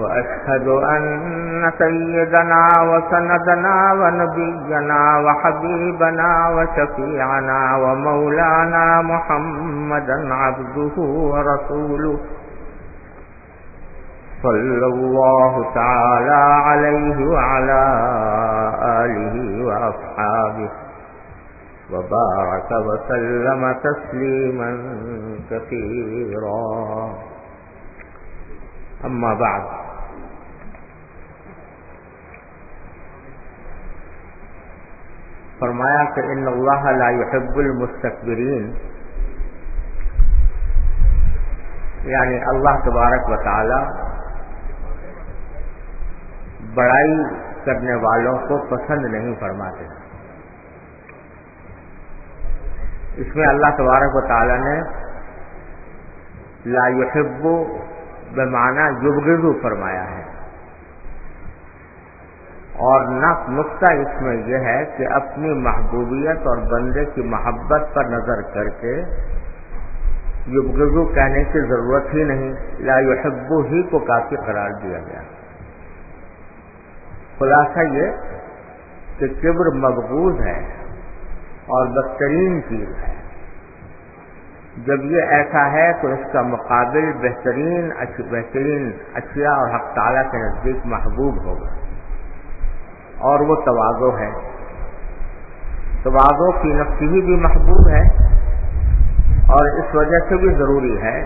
وأشهد أن سيدنا وسندنا ونبينا وحبيبنا وشفيعنا ومولانا محمدا عبده ورسوله. صلى الله تعالى عليه وعلى آله وأصحابه وبارك وسلم تسليما كثيرا. أما بعد فرمایا کہ ان اللہ لا يحب المستكبرین یعنی اللہ تبارک و تعالی بڑائی کرنے والوں کو پسند نہیں فرماتے۔ اس میں اللہ تبارک و تعالی نے لا يحب بمعنی یبغضو فرمایا ہے۔ اور نقطہ اس میں یہ ہے کہ اپنی محبوبیت اور بندے کی محبت پر نظر کر کے یبغضو کہنے کی ضرورت ہی نہیں، لا یحبو ہی کو کافی قرار دیا گیا۔ خلاصہ یہ کہ کبر مقبوض ہے اور بدترین چیز ہے۔ جب یہ ایسا ہے تو اس کا مقابل بہترین بہترین اشیاء اور حق تعالیٰ کے نزدیک محبوب ہوگا۔ اور وہ توازو ہے۔ توازو کی نفسی ہی بھی محبوب ہے اور اس وجہ سے بھی ضروری ہے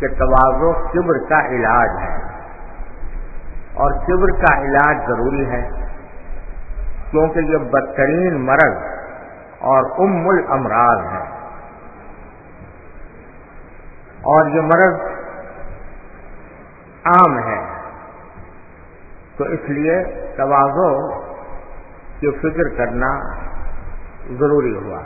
کہ توازو کبر کا علاج ہے۔ اور کبر کا علاج ضروری ہے کیونکہ یہ بدترین مرض اور ام الامراض ہے۔ اور یہ مرض عام ہے۔ تو اس لیے توازو کی فکر کرنا ضروری ہوا۔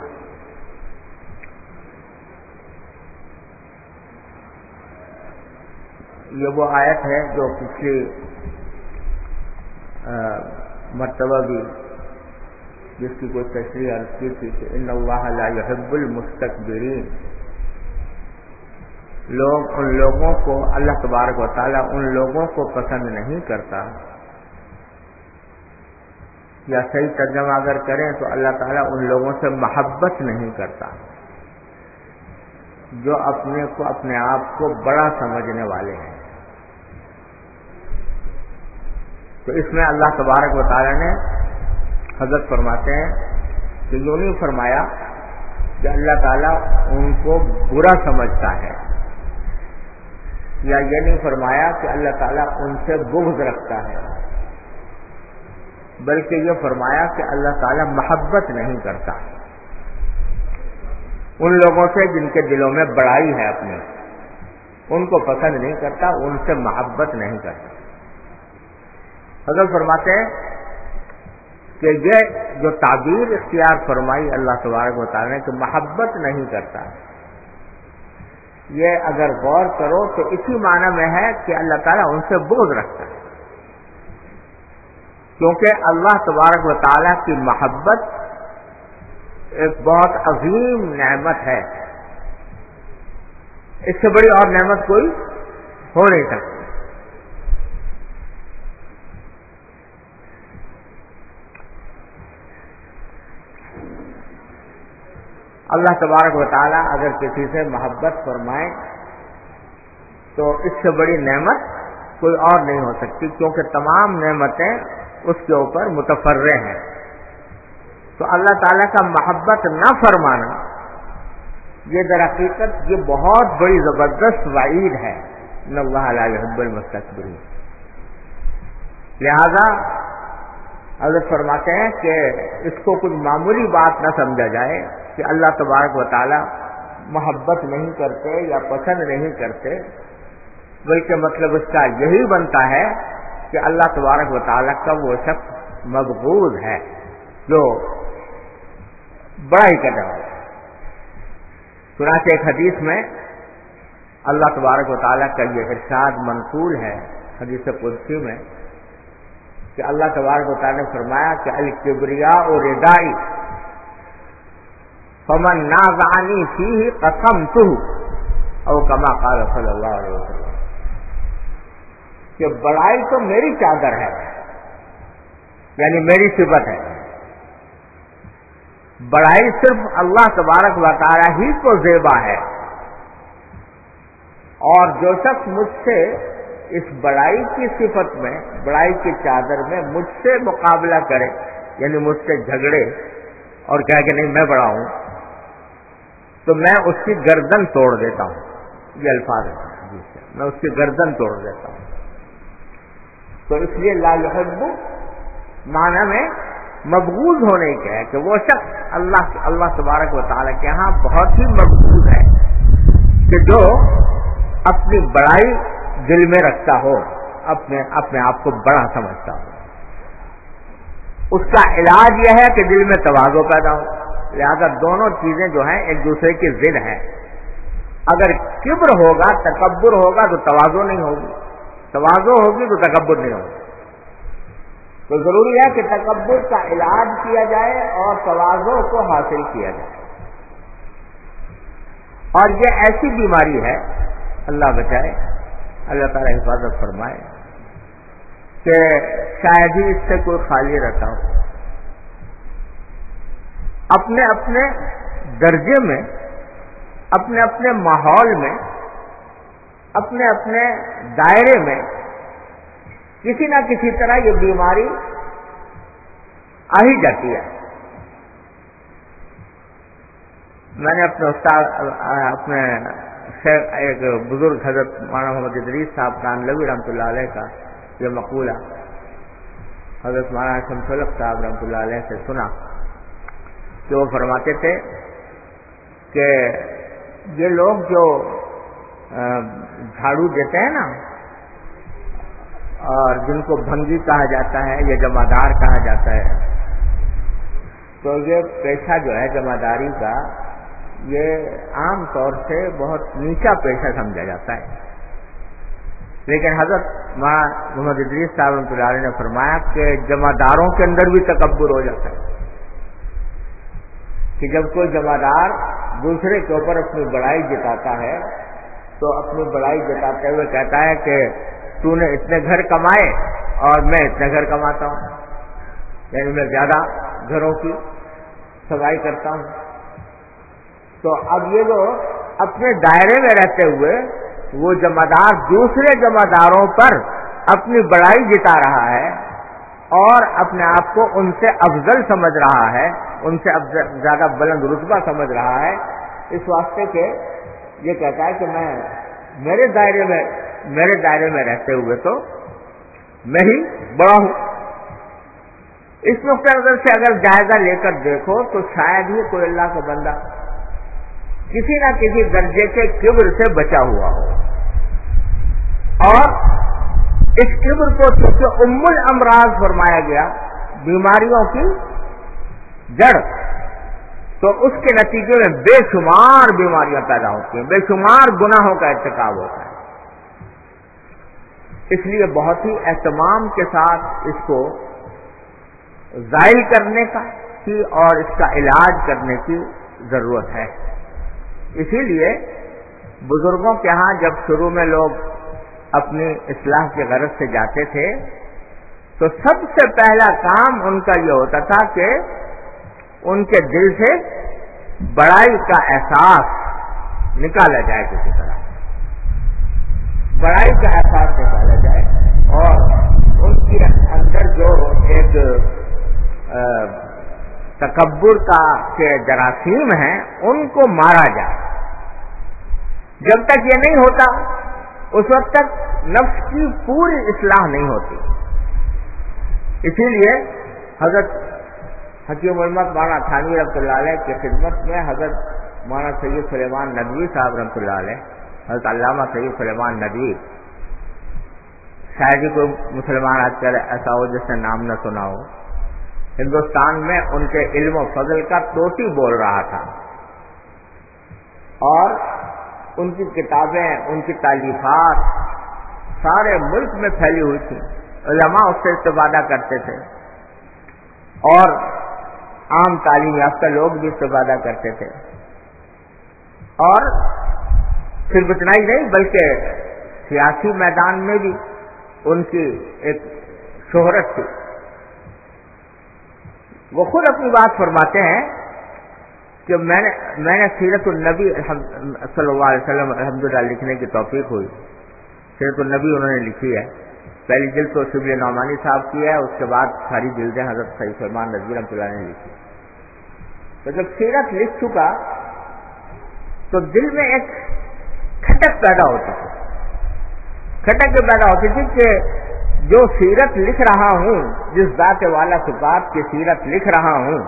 یہ وہ آیت ہے جو پچھلی مرتبہ بھی جس کی کوئی تشریح عرض کی تھی کہ ان اللہ لا يحب المستقبرین لوگ ان لوگوں کو، اللہ تبارک و تعالیٰ ان لوگوں کو پسند نہیں کرتا۔ یا صحیح ترجمہ اگر کریں تو اللہ تعالیٰ ان لوگوں سے محبت نہیں کرتا، جو اپنے کو اپنے آپ کو بڑا سمجھنے والے ہیں۔ تو اس میں اللہ تبارک و تعالیٰ نے حضرت فرماتے ہیں کہ یوں نہیں فرمایا کہ اللہ تعالیٰ ان کو برا سمجھتا ہے، یا یہ نہیں فرمایا کہ اللہ تعالیٰ ان سے بغض رکھتا ہے۔ بلکہ یہ فرمایا کہ اللہ تعالیٰ محبت نہیں کرتا۔ ان لوگوں سے جن کے دلوں میں بڑائی ہے اپنی، ان کو پسند نہیں کرتا، ان سے محبت نہیں کرتا۔ حضرت فرماتے ہیں کہ یہ جو تعبیر اختیار فرمائی اللہ تبارک بتا رہے ہیں کہ محبت نہیں کرتا۔ یہ اگر غور کرو تو اسی معنی میں ہے کہ اللہ تعالیٰ ان سے بوجھ رکھتا ہے۔ کیونکہ اللہ تبارک و تعالیٰ کی محبت ایک بہت عظیم نعمت ہے۔ اس سے بڑی اور نعمت کوئی ہو نہیں سکتی۔ اللہ تبارک و تعالیٰ اگر کسی سے محبت فرمائے تو اس سے بڑی نعمت کوئی اور نہیں ہو سکتی، کیونکہ تمام نعمتیں اس کے اوپر متفرے ہیں۔ تو اللہ تعالیٰ کا محبت نہ فرمانا، یہ در حقیقت یہ بہت بڑی زبردست وعید ہے۔ اللہ حب المستقبری لہذا حضرت فرماتے ہیں کہ اس کو کچھ معمولی بات نہ سمجھا جائے کہ اللہ تبارک و تعالی محبت نہیں کرتے یا پسند نہیں کرتے، بلکہ مطلب اس کا یہی بنتا ہے کہ اللہ تبارک و تعالیٰ کا وہ شخص مقبوض ہے جو بڑا ہی کرنے والا چنانچہ ایک حدیث میں اللہ تبارک و تعالیٰ کا یہ ارشاد منقول ہے، حدیث قدسی میں، کہ اللہ تبارک و تعالیٰ نے فرمایا کہ الکبریا اور ردائی فمن نازانی فی قسم تو او کما قال صلی اللہ علیہ وسلم۔ کہ بڑائی تو میری چادر ہے یعنی میری صفت ہے۔ بڑائی صرف اللہ تبارک و تعالی ہی کو زیبا ہے۔ اور جو شخص مجھ سے اس بڑائی کی صفت میں، بڑائی کی چادر میں مجھ سے مقابلہ کرے یعنی مجھ سے جھگڑے اور کہہ کہ نہیں، میں بڑا ہوں، تو میں اس کی گردن توڑ دیتا ہوں۔ یہ الفاظ ہے جی، میں اس کی گردن توڑ دیتا ہوں۔ تو اس لیے لا يحب معنی میں مقبوض ہونے کے ہے کہ وہ شخص اللہ اللہ تبارک و تعالیٰ کے ہاں بہت ہی مقبوض ہے کہ جو اپنی بڑائی دل میں رکھتا ہو، اپنے اپنے آپ کو بڑا سمجھتا ہو۔ اس کا علاج یہ ہے کہ دل میں توازو پیدا ہو۔ لہذا دونوں چیزیں جو ہیں ایک دوسرے کی ضد ہیں۔ اگر کبر ہوگا، تکبر ہوگا تو توازو نہیں ہوگی۔ توازو ہوگی تو تکبر نہیں ہوگی۔ تو ضروری ہے کہ تکبر کا علاج کیا جائے اور توازو کو حاصل کیا جائے۔ اور یہ ایسی بیماری ہے، اللہ بچائے، اللہ تعالی حفاظت فرمائے کہ شاید ہی اس سے کوئی خالی رہتا ہو۔ اپنے اپنے درجے میں، اپنے اپنے ماحول میں اپنے اپنے دائرے میں کسی نہ کسی طرح یہ بیماری آ ہی جاتی ہے۔ میں نے اپنے استاد، اپنے ایک بزرگ حضرت مولانا محمد ادریس صاحب خان لوی رحمۃ اللہ علیہ کا یہ مقولہ۔ حضرت مولانا شمسلق صاحب، رحمۃ اللہ علیہ سے سنا کہ وہ فرماتے تھے کہ یہ لوگ جو جھاڑو دیتے ہیں نا، اور جن کو بھنگی کہا جاتا ہے، یا جمادار کہا جاتا ہے۔ تو یہ پیشہ جو ہے جماداری کا، یہ عام طور سے بہت نیچا پیشہ سمجھا جاتا ہے۔ لیکن حضرت ماں محمد ادریس صاحب رحمۃ اللہ نے فرمایا کہ جماداروں کے اندر بھی تکبر ہو جاتا ہے۔ کہ جب کوئی جمادار دوسرے کے اوپر اپنی بڑائی جتاتا ہے تو اپنی بڑائی جتاتے ہوئے کہتا ہے کہ تو نے اتنے گھر کمائے اور میں اتنے گھر کماتا ہوں۔ یعنی میں زیادہ گھروں کی سفائی کرتا ہوں۔ تو اب یہ جو اپنے دائرے میں رہتے ہوئے وہ جمادار دوسرے جماداروں پر اپنی بڑائی جتا رہا ہے اور اپنے آپ کو ان سے افضل سمجھ رہا ہے، ان سے زیادہ بلند رتبہ سمجھ رہا ہے۔ اس واسطے کے یہ کہتا ہے کہ میں میرے دائرے میں میرے دائرے میں رہتے ہوئے تو میں ہی بڑا ہوں۔ اس نقطۂ نظر سے اگر جائزہ لے کر دیکھو تو شاید ہی کوئی اللہ کا بندہ کسی نہ کسی درجے کے کبر سے بچا ہوا ہو۔ اور اس کبر کو چونکہ ام الامراض فرمایا گیا، بیماریوں کی جڑ۔ تو اس کے نتیجے میں بے شمار بیماریاں پیدا ہوتی ہیں، بے شمار گناہوں کا ارتکاب ہوتا ہے۔ اس لیے بہت ہی اہتمام کے ساتھ اس کو ظاہر کرنے کا کی اور اس کا علاج کرنے کی ضرورت ہے۔ اسی لیے بزرگوں کے ہاں جب شروع میں لوگ اپنی اصلاح کے غرض سے جاتے تھے، تو سب سے پہلا کام ان کا یہ ہوتا تھا کہ ان کے دل سے بڑائی کا احساس نکالا جائے کسی طرح۔ بڑائی کا احساس نکالا جائے اور ان کے اندر جو ایک تکبر کا کے جراثیم ہیں، ان کو مارا جائے۔ جب تک یہ نہیں ہوتا، اس وقت تک نفس کی پوری اصلاح نہیں ہوتی۔ اسی لیے حضرت حکیم محمد مانا تھانوی رحمۃ اللہ علیہ کی خدمت میں حضرت مانا سید سلیمان ندوی صاحب رحمۃ اللہ علیہ، حضرت علامہ سید سلیمان ندوی۔ شاید ہی کوئی مسلمان آج کل ایسا ہو جس نے نام نہ سنا ہو۔ ہندوستان میں ان کے علم و فضل کا توٹی بول رہا تھا۔ اور ان کی کتابیں، ان کی تعلیفات سارے ملک میں پھیلی ہوئی تھی علماء اس سے استفادہ کرتے تھے۔ اور عام تعلیم یافتہ لوگ بھی استفادہ کرتے تھے۔ اور صرف اتنا ہی نہیں، بلکہ سیاسی میدان میں بھی ان کی ایک شہرت تھی۔ وہ خود اپنی بات فرماتے ہیں کہ میں نے میں نے سیرت النبی صلی اللہ علیہ وسلم الحمد لکھنے کی توفیق ہوئی۔ سیرت النبی انہوں نے لکھی ہے۔ پہلی جلد تو شبل نعمانی صاحب کی ہے، اس کے بعد ساری جلدیں حضرت سعید سلمان نظیر رحمۃ اللہ نے لکھی۔ تو جب سیرت لکھ چکا تو دل میں ایک کھٹک پیدا ہوتی تھی۔ کھٹک جو پیدا ہوتی تھی کہ جو سیرت لکھ رہا ہوں، جس ذات والا صفات کی سیرت لکھ رہا ہوں،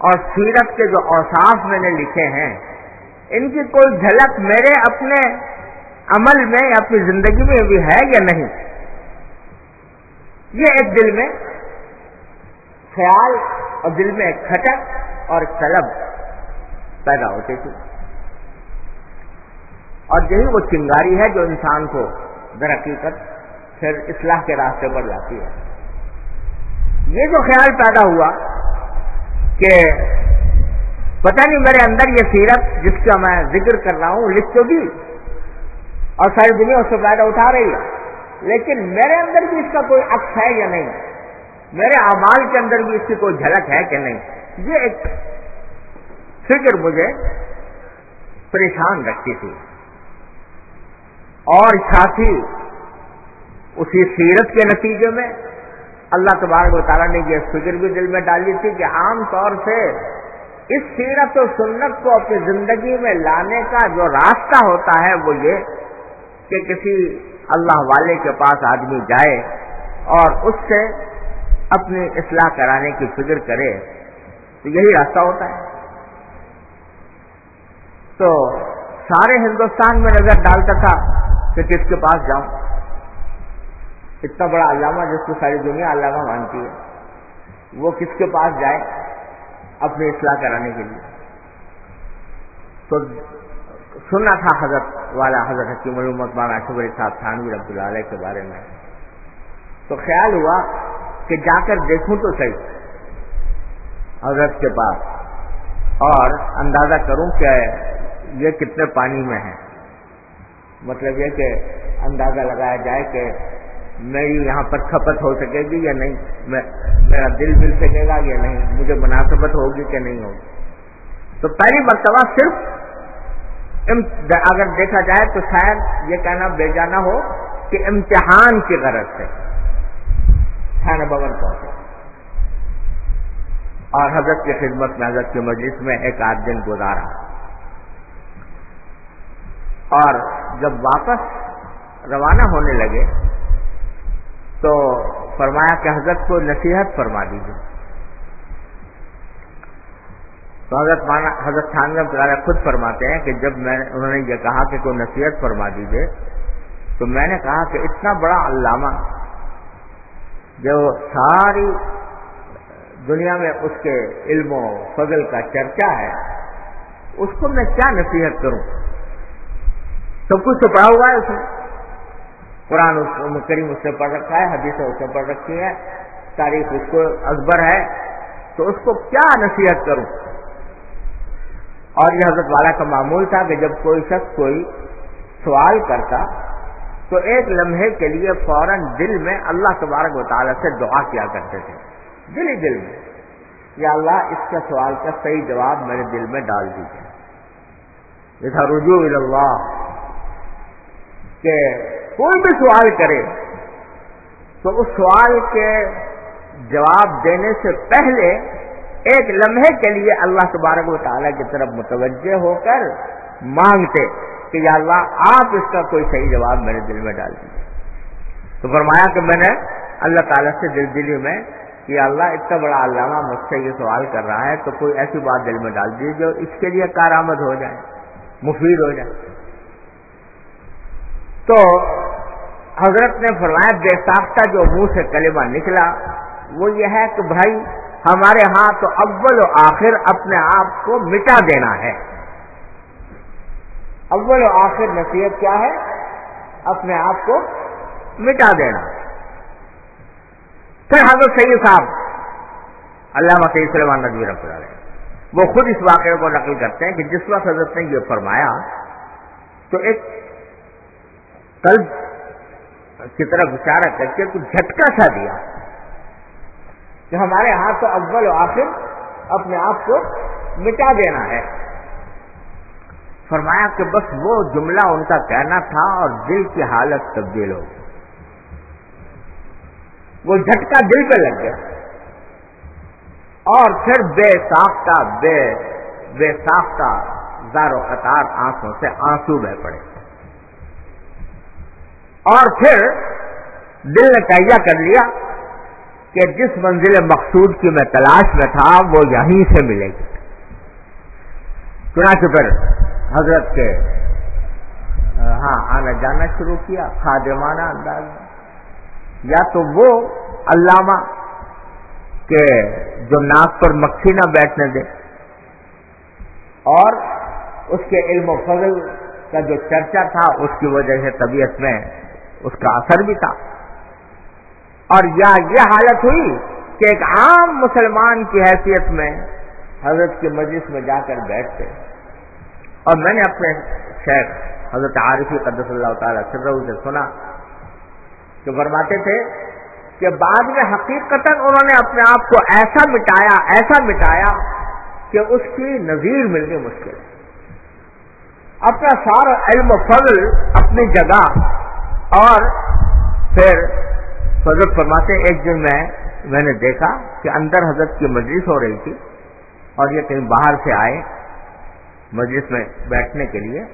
اور سیرت کے جو اوصاف میں نے لکھے ہیں، ان کی کوئی جھلک میرے اپنے عمل میں یا اپنی زندگی میں بھی ہے یا نہیں؟ یہ ایک دل میں خیال اور دل میں ایک کھٹک اور طلب پیدا ہوتی تھی اور یہی وہ چنگاری ہے جو انسان کو در حقیقت پھر اصلاح کے راستے پر جاتی ہے۔ یہ جو خیال پیدا ہوا کہ پتہ نہیں میرے اندر یہ سیرت جس کا میں ذکر کر رہا ہوں لکھ تو دی اور ساری دنیا اس سے فائدہ اٹھا رہی ہے، لیکن میرے اندر بھی اس کا کوئی عکس ہے یا نہیں؟ میرے اعمال کے اندر بھی اس کی کوئی جھلک ہے کہ نہیں؟ یہ ایک فکر مجھے پریشان رکھتی تھی۔ اور ساتھی، اسی سیرت کے نتیجے میں اللہ تبارک و تعالیٰ نے یہ فکر بھی دل میں ڈالی تھی کہ عام طور سے اس سیرت و سنت کو اپنی زندگی میں لانے کا جو راستہ ہوتا ہے وہ یہ کہ کسی اللہ والے کے پاس آدمی جائے اور اس سے اپنی اصلاح کرانے کی فکر کرے۔ تو یہی راستہ ہوتا ہے۔ تو سارے ہندوستان میں نظر ڈالتا تھا کہ کس کے پاس جاؤں۔ اتنا بڑا علامہ جس کو ساری دنیا علامہ مانتی ہے۔ وہ کس کے پاس جائے اپنی اصلاح کرانے کے لیے۔ تو سننا تھا حضرت والا حضرت حکیم علومت مانا شبری صاحب تھانوی رحمۃ اللہ علیہ کے بارے میں۔ تو خیال ہوا کہ جا کر دیکھوں تو صحیح۔ حضرت کے پاس اور اندازہ کروں کہ یہ کتنے پانی میں ہے مطلب یہ کہ اندازہ لگایا جائے کہ میری یہاں پر کھپت ہو سکے گی یا نہیں میرا دل مل سکے گا یا نہیں، مجھے مناسبت ہوگی کہ نہیں ہوگی۔ تو پہلی مرتبہ صرف اگر دیکھا جائے تو شاید یہ کہنا بے جانا ہو کہ امتحان کی غرض سے۔ تھانہ بھون پہنچے۔ اور حضرت کی خدمت میں، حضرت کی مجلس میں ایک آدھ دن گزارا۔ اور جب واپس روانہ ہونے لگے تو فرمایا کہ حضرت کو نصیحت فرما دیجیے تو حضرت مانا، حضرت خان خود فرماتے ہیں کہ جب میں، انہوں نے یہ کہا کہ کوئی نصیحت فرما دیجیے تو میں نے کہا کہ اتنا بڑا علامہ جو ساری دنیا میں اس کے علم و فضل کا چرچا ہے، اس کو میں کیا نصیحت کروں؟ سب کچھ تو پڑا ہوا ہے اس میں قرآن کریم اس نے پڑھ رکھا ہے حدیثیں اس نے پڑھ رکھی ہے، تاریخ اس کو اکبر ہے۔ تو اس کو کیا نصیحت کروں؟ اور یہ حضرت والا کا معمول تھا کہ جب کوئی شخص کوئی سوال کرتا تو ایک لمحے کے لیے فوراً دل میں اللہ تبارک و تعالیٰ سے دعا کیا کرتے تھے۔ دل ہی دل میں۔ یا اللہ، اس کا سوال کا صحیح جواب میرے دل میں ڈال دیجیے یہ تھا رجوع اللہ کہ کوئی بھی سوال کرے، تو اس سوال کے جواب دینے سے پہلے ایک لمحے کے لیے اللہ تبارک و تعالیٰ کی طرف متوجہ ہو کر مانگتے کہ یا اللہ، آپ اس کا کوئی صحیح جواب میرے دل میں ڈال دیجیے تو فرمایا کہ میں نے اللہ تعالیٰ سے دل دلی میں کہ اللہ اتنا بڑا علامہ مجھ سے یہ سوال کر رہا ہے تو کوئی ایسی بات دل میں ڈال دیجیے جو اس کے لیے کارآمد ہو جائے، مفید ہو جائے۔ تو حضرت نے فرمایا، بے ساختہ جو منہ سے کلمہ نکلا، وہ یہ ہے کہ بھائی، ہمارے ہاں تو اول و آخر اپنے آپ کو مٹا دینا ہے۔ اول و آخر نصیحت کیا ہے؟ اپنے آپ کو مٹا دینا۔ پھر حضرت سید صاحب، علامہ سید سلمان ندوی رکھ رہے وہ خود اس واقعے کو نقل کرتے ہیں کہ جس وقت حضرت نے یہ فرمایا تو ایک قلب کی طرف اشارہ کر کے کچھ جھٹکا سا دیا کہ ہمارے ہاتھ تو اول و آخر اپنے آپ کو مٹا دینا ہے۔ فرمایا کہ بس وہ جملہ ان کا کہنا تھا اور دل کی حالت تبدیل ہو گئی۔ وہ جھٹکا دل پہ لگ گیا۔ اور پھر بے ساختہ، بے بے ساختہ زار و قطار آنکھوں سے آنسو بہ پڑے۔ اور پھر دل نے تہیا کر لیا کہ جس منزل مقصود کی میں تلاش میں تھا، وہ یہیں سے ملے گی۔ چنانچہ پھر حضرت کے ہاں آنا جانا شروع کیا، خادمانہ انداز میں۔ یا تو وہ علامہ کہ جو ناک پر مکھی نہ بیٹھنے دے اور اس کے علم و فضل کا جو چرچا تھا، اس کی وجہ سے طبیعت میں اس کا اثر بھی تھا۔ اور یا یہ حالت ہوئی کہ ایک عام مسلمان کی حیثیت میں حضرت کے مجلس میں جا کر بیٹھتے اور میں نے اپنے شیخ حضرت عارفی قدس اللہ تعالی سر سے سنا جو فرماتے تھے کہ بعد میں حقیقت انہوں نے اپنے آپ کو ایسا مٹایا ایسا مٹایا کہ اس کی نظیر ملنی مشکل۔ اپنا سارا علم و فضل اپنی جگہ اور پھر فضل فرماتے ایک دن میں میں نے دیکھا کہ اندر حضرت کی مجلس ہو رہی تھی اور یہ کہیں باہر سے آئے مجلس میں بیٹھنے کے لیے۔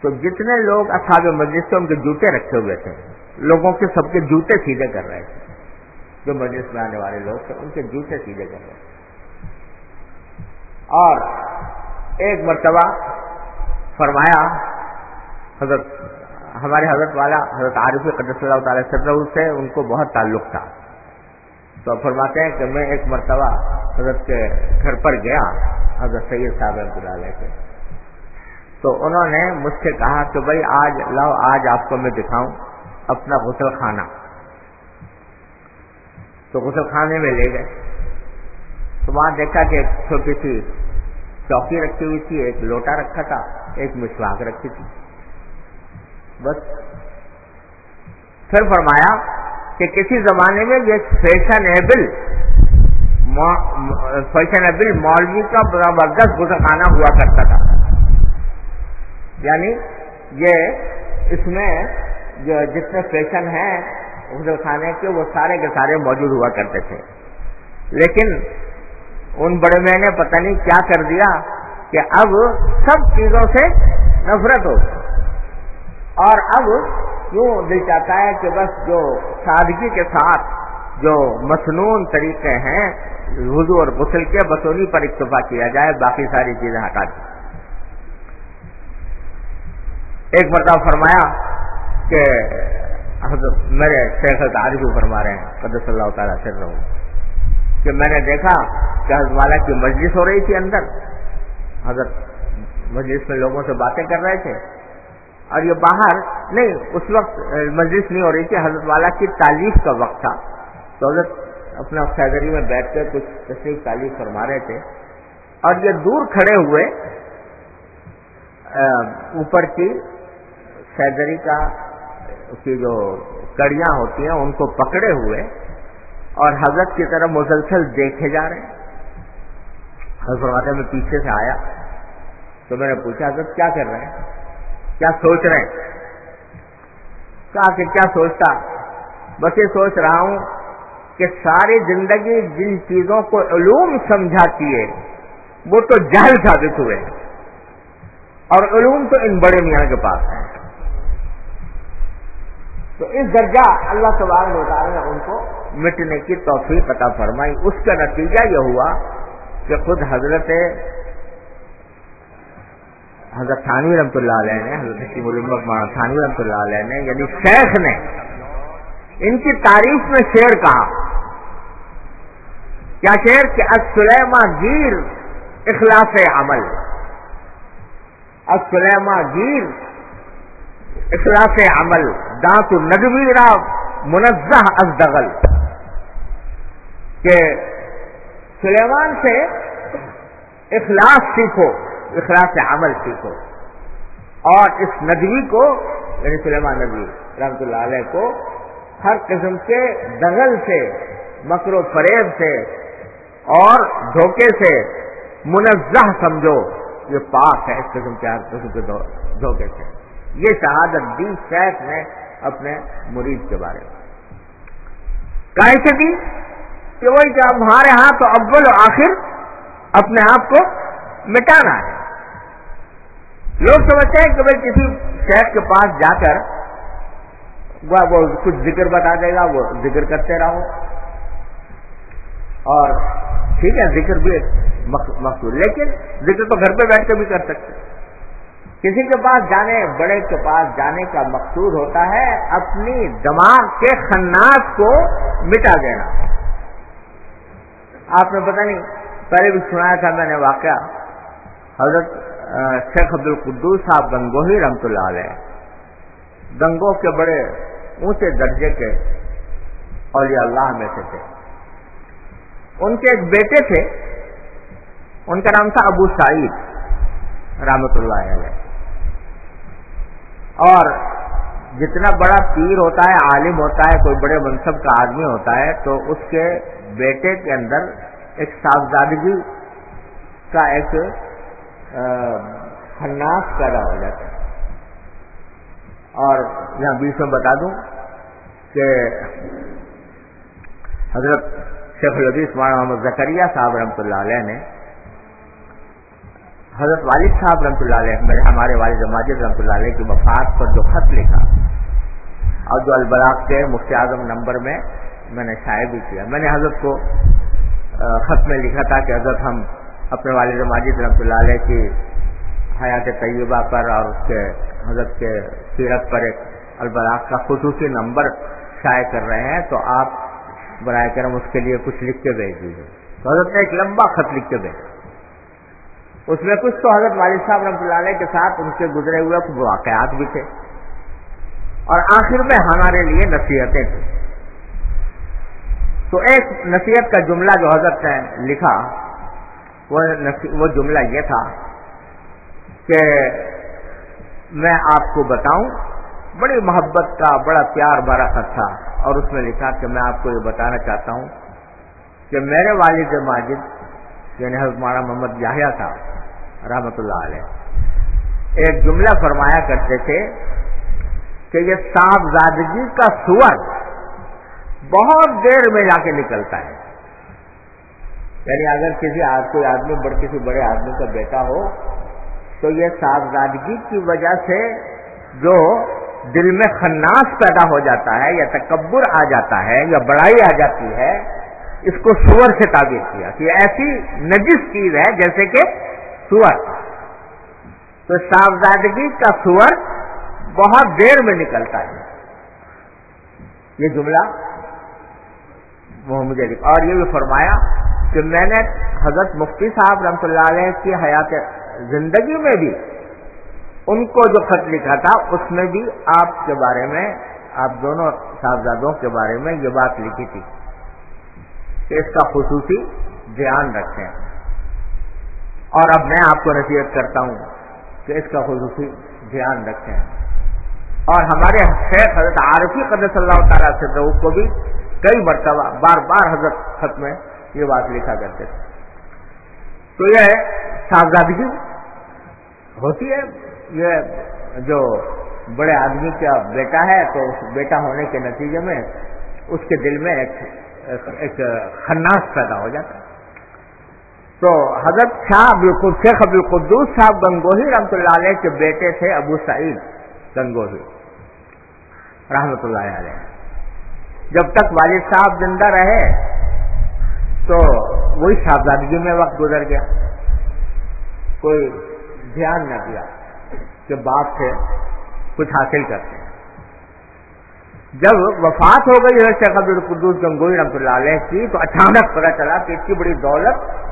تو جتنے لوگ اصحاب مجلس سے ان کے جوتے رکھے ہوئے تھے۔ لوگوں کے سب کے جوتے سیدھے کر رہے تھے جو مجلس میں آنے والے لوگ تھے، ان کے جوتے سیدھے کر رہے تھے اور ایک مرتبہ فرمایا، حضرت، ہمارے حضرت والا، حضرت عارف قدس اللہ تعالی صدر سے ان کو بہت تعلق تھا۔ تو فرماتے ہیں کہ میں ایک مرتبہ حضرت کے گھر پر گیا، حضرت سید صاحب رحمۃ اللہ کے۔ تو انہوں نے مجھ سے کہا کہ بھائی، آج لاؤ، آج آپ کو میں دکھاؤں۔ اپنا غسل خانہ۔ تو غسل خانے میں لے گئے۔ تو وہاں دیکھا کہ ایک چھوٹی سی چوکی رکھی ہوئی تھی، ایک لوٹا رکھا تھا، ایک مسواک رکھی تھی۔ بس۔ پھر فرمایا کہ کسی زمانے میں یہ فیشن ایبل فیشن ایبل مولوی کا زبردست غسل خانہ ہوا کرتا تھا۔ یعنی یہ اس میں جو جتنے فیشن ہیں غسل خانے کے، وہ سارے کے سارے موجود ہوا کرتے تھے۔ لیکن ان بڑے میں نے پتہ نہیں کیا کر دیا کہ اب سب چیزوں سے نفرت ہو۔ اور اب یوں دل چاہتا ہے کہ بس جو سادگی کے ساتھ جو مصنون طریقے ہیں، وضو اور غسل کے بسونی پر اکتفا کیا جائے، باقی ساری چیزیں ہٹا دی۔ ایک مرتبہ فرمایا کہ حضرت میرے شیخ عارف فرما رہے ہیں، قدس اللہ تعالیٰ سے رہوں کہ میں نے دیکھا کہ حضرت والا کی مجلس ہو رہی تھی اندر۔ حضرت مجلس میں لوگوں سے باتیں کر رہے تھے۔ اور یہ باہر نہیں، اس وقت مجلس نہیں ہو رہی تھی، حضرت والا کی تعلیف کا وقت تھا۔ تو حضرت اپنا فیدری میں بیٹھ کر کچھ تشریف تعلیف فرما رہے تھے۔ اور یہ دور کھڑے ہوئے اوپر کی سیدری کا کی جو کڑیاں ہوتی ہیں ان کو پکڑے ہوئے اور حضرت کی طرف مسلسل دیکھے جا رہے ہیں۔ حضرت میں پیچھے سے آیا تو میں نے پوچھا، حضرت کیا کر رہے ہیں؟ کیا سوچ رہے ہیں؟ کہا کہ کیا سوچتا؟ بس یہ سوچ رہا ہوں کہ ساری زندگی جن چیزوں کو علوم سمجھاتی ہے، وہ تو جہل ثابت ہوئے اور علوم تو ان بڑے میاں کے پاس ہیں۔ تو اس درجہ اللہ تبارک وطالعہ نے ان کو مٹنے کی توفیق عطا فرمائی۔ اس کا نتیجہ یہ ہوا کہ خود حضرت حضرت تھانوی رحمۃ اللہ علیہ نے، حضرت تھانوی رحمۃ اللہ علیہ نے یعنی شیخ نے ان کی تعریف میں شعر کہا۔ کیا شعر؟ کہ اسلیما گیر اخلاص عمل۔ اسلیما گیر اخلاص عمل، دانت ندوی را منزہ ازدغل کہ سلیمان سے اخلاص سیکھو، اخلاص عمل سیکھو، اور اس ندوی کو یعنی سلیمان ندوی رحمت اللہ علیہ کو، ہر قسم کے دغل سے، مکر و فریب سے، اور دھوکے سے منزہ سمجھو، یہ پاک ہے اس قسم کے ہر قسم کے دھوکے سے۔ یہ شہادت دی شیخ نے اپنے مرید کے بارے میں۔ کیسے دی کہ وہی کہ ہمارے ہاں تو اول و آخر اپنے آپ کو مٹانا ہے۔ لوگ سمجھتے ہیں کہ بھائی کسی شیخ کے پاس جا کر وہ کچھ ذکر بتا دے گا، وہ ذکر کرتے رہو۔ اور ٹھیک ہے، ذکر بھی مقصود، لیکن ذکر تو گھر پہ بیٹھ کے بھی کر سکتے کسی کے پاس جانے، بڑے کے پاس جانے کا مقصود ہوتا ہے اپنی دماغ کے خناس کو مٹا دینا۔ آپ نے پتہ نہیں، پہلے بھی سنایا تھا میں نے واقعہ۔ حضرت شیخ عبد القدوس صاحب گنگوہی رحمت اللہ علیہ۔ گنگو کے بڑے اونچے درجے کے اولیاء اللہ میں سے تھے۔ ان کے ایک بیٹے تھے، ان کا نام تھا ابو سعید رحمت اللہ علیہ۔ اور جتنا بڑا پیر ہوتا ہے، عالم ہوتا ہے، کوئی بڑے منصب کا آدمی ہوتا ہے، تو اس کے بیٹے کے اندر ایک صاحبزادگی کا ایک خناس پیدا ہو جاتا ہے۔ اور یہاں بیچ میں بتا دوں کہ حضرت شیخ الحدیث مولانا محمد زکریہ صاحب رحمۃ اللہ علیہ نے حضرت والد صاحب رحمۃ اللہ علیہ میرے ہمارے والد ماجد رحمۃ اللہ علیہ کی وفات پر جو خط لکھا اور جو البراق کے مفتی اعظم نمبر میں میں نے شائع بھی کیا۔ میں نے حضرت کو خط میں لکھا تھا کہ حضرت ہم اپنے والد ماجد رحمۃ اللہ علیہ کی حیات طیبہ پر اور اس کے حضرت کے سیرت پر ایک البراق کا خصوصی نمبر شائع کر رہے ہیں تو آپ برائے کرم اس کے لیے کچھ لکھ کے بھیج دیجیے حضرت نے ایک لمبا خط لکھ کے بھیجا۔ اس میں کچھ تو حضرت والد صاحب رحمۃ اللہ علیہ کے ساتھ ان کے گزرے ہوئے کچھ واقعات بھی تھے۔ اور آخر میں ہمارے لیے نصیحتیں تھیں۔ تو ایک نصیحت کا جملہ جو حضرت نے لکھا، وہ جملہ یہ تھا کہ میں آپ کو بتاؤں، بڑی محبت کا، بڑا پیار بھرا خط تھا۔ اور اس میں لکھا کہ میں آپ کو یہ بتانا چاہتا ہوں کہ میرے والد ماجد یعنی حضرت مارا محمد یاہیا تھا رحمت اللہ علیہ۔ ایک جملہ فرمایا کرتے تھے کہ یہ صاحبزادگی کا سور بہت دیر میں جا کے نکلتا ہے۔ یعنی اگر کسی کوئی آدمی بڑے کسی بڑے آدمی کا بیٹا ہو، تو یہ صاحبزادگی کی وجہ سے جو دل میں خناس پیدا ہو جاتا ہے، یا تکبر آ جاتا ہے، یا بڑائی آ جاتی ہے، اس کو سور سے تعبیر کیا۔ کہ ایسی نجس چیز ہے جیسے کہ سور۔ تو صاحبزادگی کا سور بہت دیر میں نکلتا ہے۔ یہ جملہ وہ مجھے اور یہ بھی فرمایا کہ میں نے حضرت مفتی صاحب رحمۃ اللہ علیہ کی حیات زندگی میں بھی ان کو جو خط لکھا تھا، اس میں بھی آپ کے بارے میں، آپ دونوں صاحبزادوں کے بارے میں یہ بات لکھی تھی کہ اس کا خصوصی دھیان رکھیں۔ اور اب میں آپ کو نصیحت کرتا ہوں کہ اس کا خصوصی دھیان رکھیں۔ اور ہمارے شیخ حضرت عارفی قدر صلی اللہ تعالیٰ سے کو بھی کئی مرتبہ بار بار حضرت خط میں یہ بات لکھا کرتے تھے۔ تو یہ صاحبزادگی ہوتی ہے۔ یہ جو بڑے آدمی کا بیٹا ہے تو اس بیٹا ہونے کے نتیجے میں اس کے دل میں ایک ایک خناس پیدا ہو جاتا ہے۔ تو حضرت شاہ شیخ عبد القدوس صاحب گنگوہی رحمۃ اللہ علیہ کے بیٹے تھے ابو سعید گنگوہی، رحمت اللہ علیہ۔ جب تک والد صاحب زندہ رہے، تو وہی صاحبزادگی میں وقت گزر گیا۔ کوئی دھیان نہ دیا کہ باپ سے کچھ حاصل کرتے ہیں۔ جب وفات ہو گئی ہے شیخ عبد القدوس گنگوئی رحمۃ اللہ علیہ کی، تو اچانک پتا چلا کہ اتنی بڑی دولت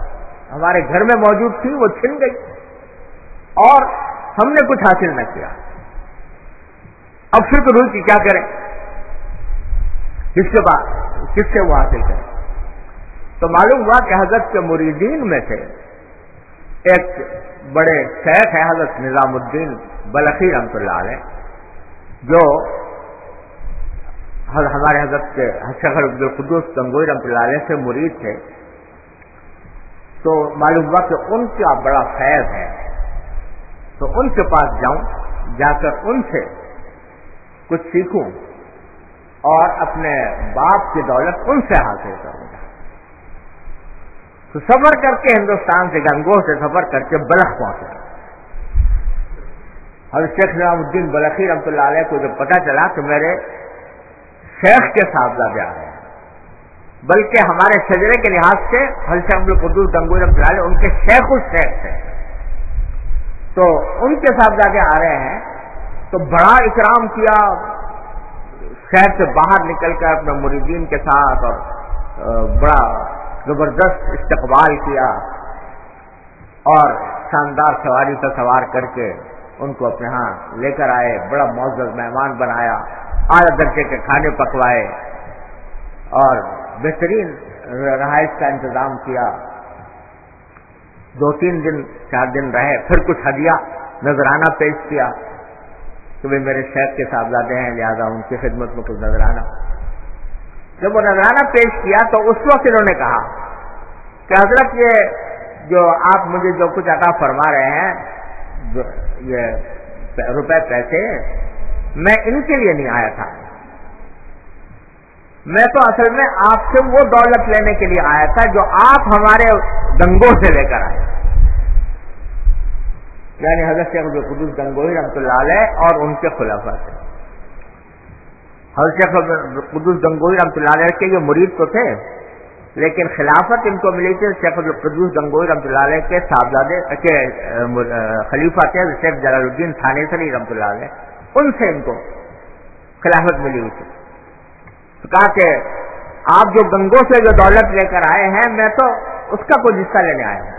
ہمارے گھر میں موجود تھی، وہ چھن گئی۔ اور ہم نے کچھ حاصل نہ کیا۔ اب فکر ہوئی کہ کیا کریں۔ کس کے بعد کس سے وہ حاصل کریں؟ تو معلوم ہوا کہ حضرت کے مریدین میں سے ایک بڑے شیخ ہے حضرت نظام الدین بلخی رحمۃ اللہ علیہ، جو ہمارے حضرت کے عبدالقدوس گنگوئی رحمۃ اللہ علیہ سے مرید تھے۔ تو معلوم ہوا کہ ان کا بڑا فیض ہے۔ تو ان کے پاس جاؤں، جا کر ان سے کچھ سیکھوں اور اپنے باپ کی دولت ان سے حاصل کروں۔ گا تو سفر کر کے ہندوستان سے گنگو سے سفر کر کے بلخ پہنچے اور شیخ نظام الدین بلخی رحمۃ اللہ علیہ کو جب پتا چلا کہ میرے شیخ کے ساتھ آ رہے ہیں بلکہ ہمارے شجرے کے لحاظ سے عبد القدس گنگوئی رحمۃ اللہ ان کے شیخ الشیخ تھے۔ تو ان کے ساتھ جا کے آ رہے ہیں۔ تو بڑا اکرام کیا۔ شہر سے باہر نکل کر اپنے مریدین کے ساتھ اور بڑا زبردست استقبال کیا۔ اور شاندار سواری کا سوار کر کے ان کو اپنے ہاں لے کر آئے، بڑا معزز مہمان بنایا، اعلی درجے کے کھانے پکوائے۔ اور بہترین رہائش کا انتظام کیا۔ دو تین دن، چار دن رہے، پھر کچھ ہدیہ نذرانہ پیش کیا۔ کہ بھائی میرے شیخ کے صاحبزادے ہیں، لہٰذا ان کی خدمت میں کچھ نظرانہ جب وہ نظرانہ پیش کیا تو اس وقت انہوں نے کہا کہ حضرت یہ جو آپ مجھے جو کچھ عطا فرما رہے ہیں یہ روپے پیسے، میں ان کے لیے نہیں آیا تھا۔ میں تو اصل میں آپ سے وہ دولت لینے کے لیے آیا تھا جو آپ ہمارے دنگوں سے لے کر آئے. یعنی حضرت شیخ قدس گنگوئی رحمۃ اللہ علیہ اور ان کے خلافہ سے حضرت شیخ قدس گنگوئی رحمۃ اللہ علیہ کے یہ مرید تو تھے، لیکن خلافت ان کو ملی تھی، شیخ القدوس گنگوئی رحمۃ اللہ علیہ کے صاحبزادے، کے خلیفہ تھے، شیخ جلال الدین تھانے سلی رحمۃ اللہ علیہ، ان سے ان کو خلافت ملی ہوئی تھی. کہا کہ آپ جو گنگوں سے جو دولت لے کر آئے ہیں، میں تو اس کا کوئی حصہ لینے آیا ہوں۔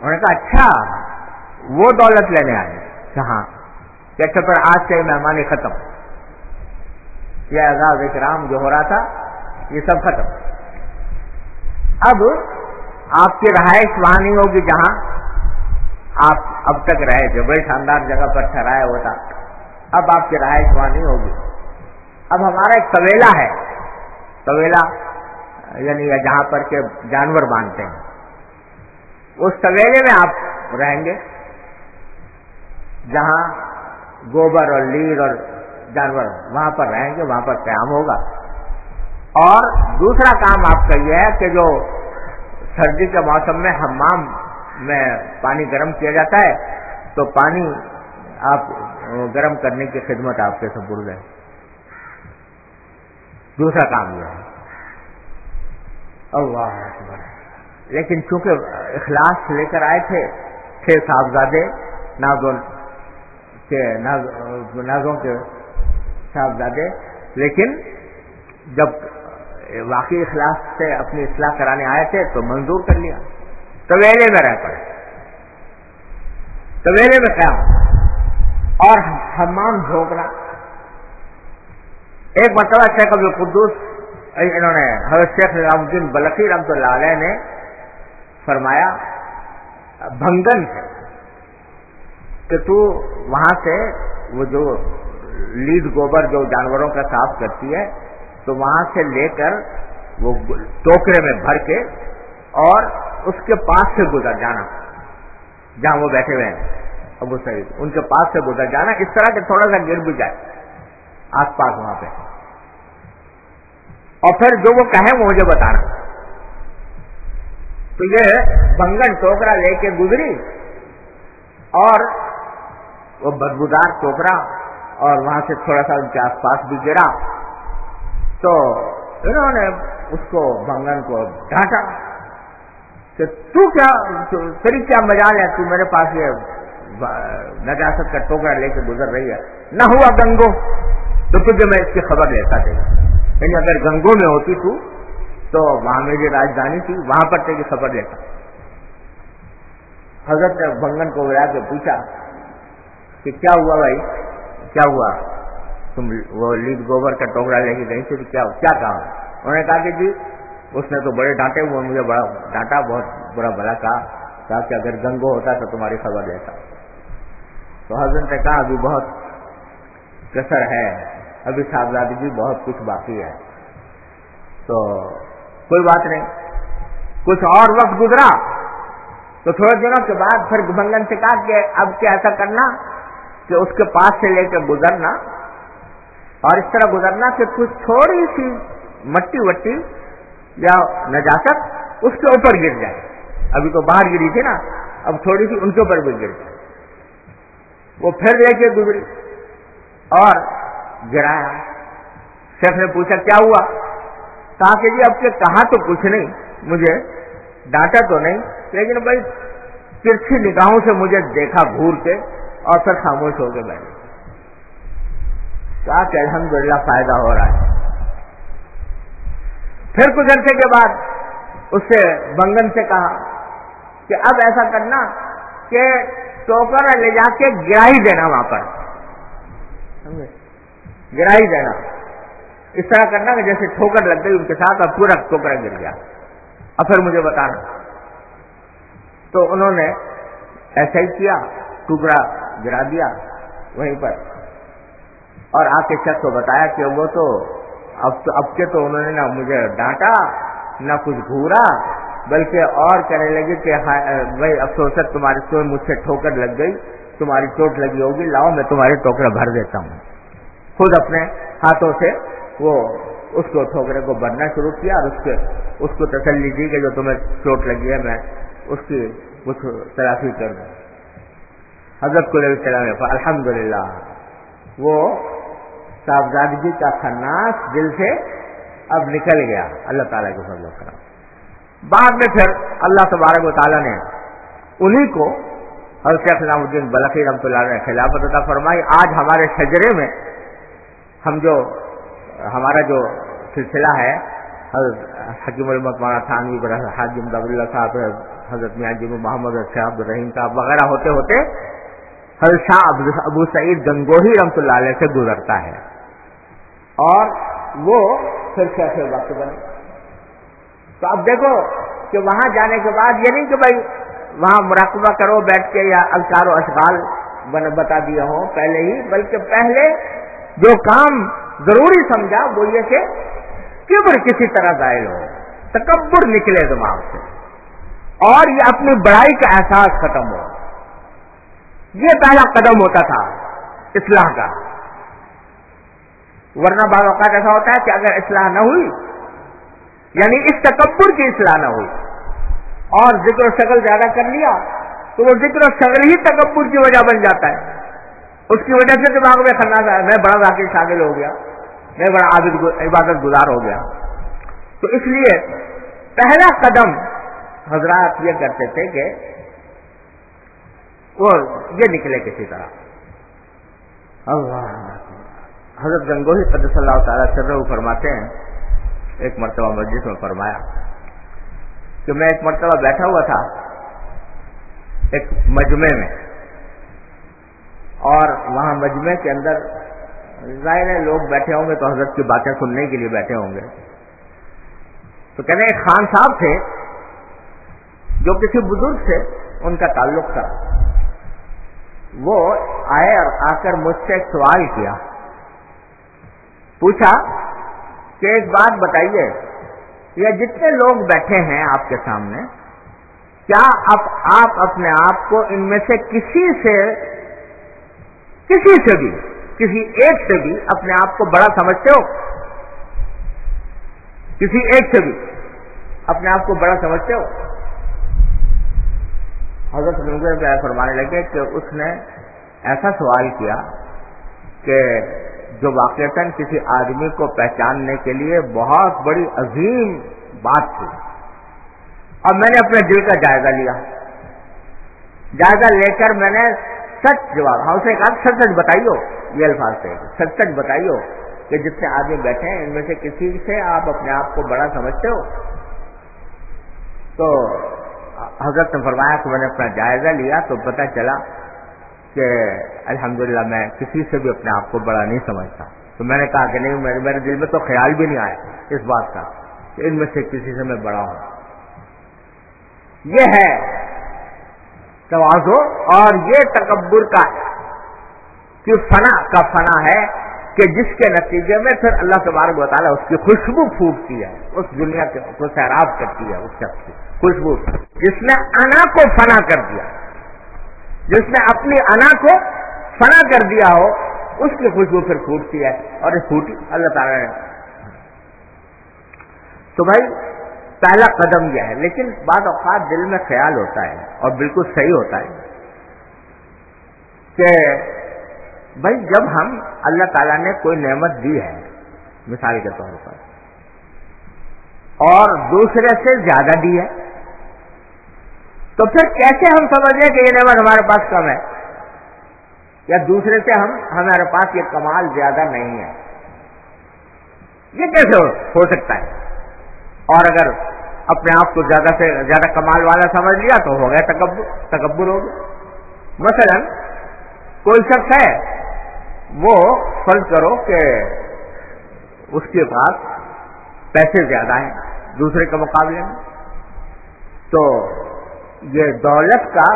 انہوں نے کہا اچھا وہ دولت لینے آئے۔ کہاں جیسے اچھا، پر آج سے مہمانی ختم۔ یہ اعزاز اکرام جو ہو رہا تھا، یہ سب ختم۔ اب آپ کی رہائش وہاں نہیں ہوگی جہاں آپ اب تک رہے تھے۔ بڑی شاندار جگہ پر ٹھہرایا ہوتا اب آپ کی رہائش وہاں نہیں ہوگی۔ اب ہمارا ایک طویلا ہے۔ طویلا یعنی جہاں پر کے جانور باندھتے ہیں۔ اس طویلے میں آپ رہیں گے جہاں گوبر اور لیر اور جانور وہاں پر رہیں گے، وہاں پر قیام ہوگا۔ اور دوسرا کام آپ کا یہ ہے کہ جو سردی کے موسم میں ہمام میں پانی گرم کیا جاتا ہے، تو پانی آپ گرم کرنے کی خدمت آپ کے سپرد ہے۔ دوسرا کام یہ ہے۔ اللہ اکبر۔ لیکن چونکہ اخلاص لے کر آئے تھے چھ صاحبزادے نازوں کے نازوں کے صاحبزادے، لیکن جب واقعی اخلاص سے اپنی اصلاح کرانے آئے تھے تو منظور کر لیا۔ طویلے میں رہ پڑے۔ طویلے میں قیام۔ اور حمام جھونکنا۔ ایک مرتبہ شیخ عبد القدوس انہوں نے حضرت شیخ نظام الدین بلقی رحمۃ اللہ علیہ نے فرمایا، بھنگن سے کہ تو وہاں سے وہ جو لید گوبر جو جانوروں کا صاف کرتی ہے، تو وہاں سے لے کر وہ ٹوکرے میں بھر کے اور اس کے پاس سے گزر جانا، جہاں وہ بیٹھے ہوئے ہیں ابو سعید، ان کے پاس سے گزر جانا، اس طرح کہ تھوڑا سا گر بھی جائے۔ آس پاس وہاں پہ۔ اور پھر جو وہ کہیں وہ مجھے بتانا۔ تو یہ بنگن ٹوکرا لے کے گزری اور وہ بدبودار ٹوکرا اور وہاں سے تھوڑا سا ان کے آس پاس بھی گرا۔ تو انہوں نے اس کو بنگن کو ڈانٹا کہ تو کیا تیری کیا مجال ہے؟ تو میرے پاس یہ نجاست کا ٹوکرا لے کے گزر رہی ہے۔ نہ ہوا گنگو۔ تو تجھے میں اس کی خبر لیتا دے یعنی اگر گنگوں میں ہوتی تو تو وہاں میری راجدھانی تھی، وہاں پر تیری خبر لیتا حضرت نے بنگن کو گرا کے پوچھا کہ کیا ہوا بھائی؟ کیا ہوا؟ تم وہ لیڈ گوبر کا ٹوکرا لے کے گئی تھی کیا کیا کہا؟ انہوں نے کہا کہ جی اس نے تو بڑے ڈانٹے ہوئے، مجھے بڑا ڈانٹا، بہت برا بھلا کہا کہ اگر گنگو ہوتا تو تمہاری خبر لیتا تو حضرت نے کہا، ابھی بہت کسر ہے ابھی صاحبزادگی جی بہت کچھ باقی ہے۔ تو کوئی بات نہیں۔ کچھ اور وقت گزرا تو تھوڑے دنوں کے بعد پھر بنگن سے کہا کہ اب کیا ایسا کرنا کہ اس کے پاس سے لے کے گزرنا اور اس طرح گزرنا کہ کچھ تھوڑی سی مٹی وٹی یا نجاست اس کے اوپر گر جائے۔ ابھی تو باہر گری تھی نا، اب تھوڑی سی ان کے اوپر بھی گر جائے۔ وہ پھر لے کے گزری اور گرایا شیخ نے پوچھا، کیا ہوا؟ کہا کہ جی اب کے کہا تو کچھ نہیں، مجھے ڈانٹا تو نہیں، لیکن بھائی ترچھی نگاہوں سے مجھے دیکھا گھور کے اور پھر خاموش ہو کے بیٹھے۔ کہا کہ الحمد للہ فائدہ ہو رہا ہے۔ پھر کچھ عرصے کے بعد اس سے بنگن سے کہا کہ اب ایسا کرنا کہ ٹوکر لے جا کے گرائی دینا وہاں پر۔ گرائی دینا اس طرح کرنا کہ جیسے ٹھوکر لگ گئی ان کے ساتھ اور پورا ٹوکرا گر گیا۔ اور پھر مجھے بتانا۔ تو انہوں نے ایسا ہی کیا ٹکڑا گرا دیا وہیں پر۔ اور آ کے شخص کو بتایا کہ وہ تو اب تو اب کے تو انہوں نے نہ مجھے ڈانٹا، نہ کچھ گھورا، بلکہ اور کہنے لگے کہ بھائی افسوس تمہاری مجھ سے ٹھوکر لگ گئی، تمہاری چوٹ لگی ہوگی، لاؤ میں تمہاری ٹوکرا بھر دیتا ہوں۔ خود اپنے ہاتھوں سے وہ اس کو ٹھوکرے کو بھرنا شروع کیا اور اس کے اس کو تسلی دی کہ جو تمہیں چوٹ لگی ہے، میں اس کی کچھ تلافی کر دوں۔ حضرت کو السلام الحمد للہ وہ صاحبزادگی جی کا خناس دل سے اب نکل گیا۔ اللہ تعالیٰ کے فضل کرم۔ بعد میں پھر اللہ تبارک و تعالیٰ نے انہیں کو حضرت اسلام الدین بلقی رحمۃ اللہ نے خلافت عطا فرمائی۔ آج ہمارے شجرے میں ہم جو ہمارا جو سلسلہ ہے حکیم المت مانا تھانوی حاجم اللہ صاحب، حضرت میاں جی محمد عبد الرحیم صاحب وغیرہ ہوتے ہوتے حضرت شاہ ابو سعید گنگوہی رحمۃ اللہ علیہ سے گزرتا ہے۔ اور وہ پھر کیسے وقت بنے۔ تو اب دیکھو کہ وہاں جانے کے بعد یہ نہیں کہ بھائی وہاں مراقبہ کرو، بیٹھ کے یا الکار و اشغال بتا دیا ہو پہلے ہی، بلکہ پہلے جو کام ضروری سمجھا وہ یہ کہ کبر کسی طرح ظاہر ہو، تکبر نکلے دماغ سے۔ اور یہ اپنی بڑائی کا احساس ختم ہو۔ یہ پہلا قدم ہوتا تھا اصلاح کا۔ ورنہ بعض اوقات ایسا ہوتا ہے کہ اگر اصلاح نہ ہوئی یعنی اس تکبر کی اصلاح نہ ہوئی، اور ذکر و شکل زیادہ کر لیا، تو وہ ذکر و شکل ہی تکبر کی وجہ بن جاتا ہے۔ اس کی وجہ سے دماغ میں خرنا میں بڑا ذاکر شامل ہو گیا۔ میں بڑا عابد عبادت گزار ہو گیا۔ تو اس لیے پہلا قدم حضرات یہ کرتے تھے کہ وہ یہ نکلے کسی طرح۔ اللہ حضرت گنگوہی قدس اللہ تعالیٰ سر فرماتے ہیں۔ ایک مرتبہ مسجد میں فرمایا کہ میں ایک مرتبہ بیٹھا ہوا تھا، ایک مجمع میں۔ اور وہاں مجمع کے اندر ظاہر ہے لوگ بیٹھے ہوں گے تو حضرت کی باتیں سننے کے لیے بیٹھے ہوں گے۔ تو کہنے ایک خان صاحب تھے، جو کسی بزرگ سے ان کا تعلق تھا۔ وہ آئے اور آ کر مجھ سے ایک سوال کیا۔ پوچھا کہ ایک بات بتائیے یا جتنے لوگ بیٹھے ہیں آپ کے سامنے، کیا آپ آپ اپنے آپ کو ان میں سے کسی سے کسی سے بھی، کسی ایک سے بھی اپنے آپ کو بڑا سمجھتے ہو؟ کسی ایک سے بھی اپنے آپ کو بڑا سمجھتے ہو؟ حضرت فرمانے لگے کہ اس نے ایسا سوال کیا کہ جو واقع کسی آدمی کو پہچاننے کے لیے بہت بڑی عظیم بات تھی۔ اور میں نے اپنے دل کا جائزہ لیا۔ جائزہ لے کر میں نے سچ جواب ہاں اسے کہا سچ سچ بتائیو، یہ الفاظ سے سچ سچ بتائیو کہ جتنے آدمی بیٹھے ہیں، ان میں سے کسی سے آپ اپنے آپ کو بڑا سمجھتے ہو۔ تو حضرت نے فرمایا کہ میں نے اپنا جائزہ لیا تو پتہ چلا کہ الحمدللہ میں کسی سے بھی اپنے آپ کو بڑا نہیں سمجھتا۔ تو میں نے کہا کہ نہیں میرے دل میں تو خیال بھی نہیں آیا اس بات کا کہ ان میں سے کسی سے میں بڑا ہوں۔ یہ ہے توازو اور یہ تکبر کا کہ فنا کا فنا ہے کہ جس کے نتیجے میں پھر اللہ تبارک بتالا اس کی خوشبو پھوٹتی ہے، اس دنیا کو سیراب کرتی ہے، اس شخص کی خوشبو۔ جس نے انا کو فنا کر دیا، جس نے اپنی انا کو فنا کر دیا ہو، اس کی خوشبو پھر پھوٹتی ہے اور یہ پھوٹی اللہ تعالیٰ نے۔ تو بھائی پہلا قدم یہ ہے، لیکن بعض اوقات دل میں خیال ہوتا ہے اور بالکل صحیح ہوتا ہے کہ بھائی جب ہم اللہ تعالیٰ نے کوئی نعمت دی ہے، مثال کے طور پر، اور دوسرے سے زیادہ دی ہے، تو پھر کیسے ہم سمجھ رہے کہ یہ نعمت ہمارے پاس کم ہے؟ یا دوسرے سے ہم، ہمارے پاس یہ کمال زیادہ نہیں ہے؟ یہ کیسے ہو سکتا ہے؟ اور اگر اپنے آپ کو زیادہ سے زیادہ کمال والا سمجھ لیا تو ہو گیا تکبر تکبر ہو گیا۔ مثلا کوئی شخص ہے، وہ فرض کرو کہ اس کے پاس پیسے زیادہ ہیں دوسرے کے مقابلے میں، تو یہ دولت کا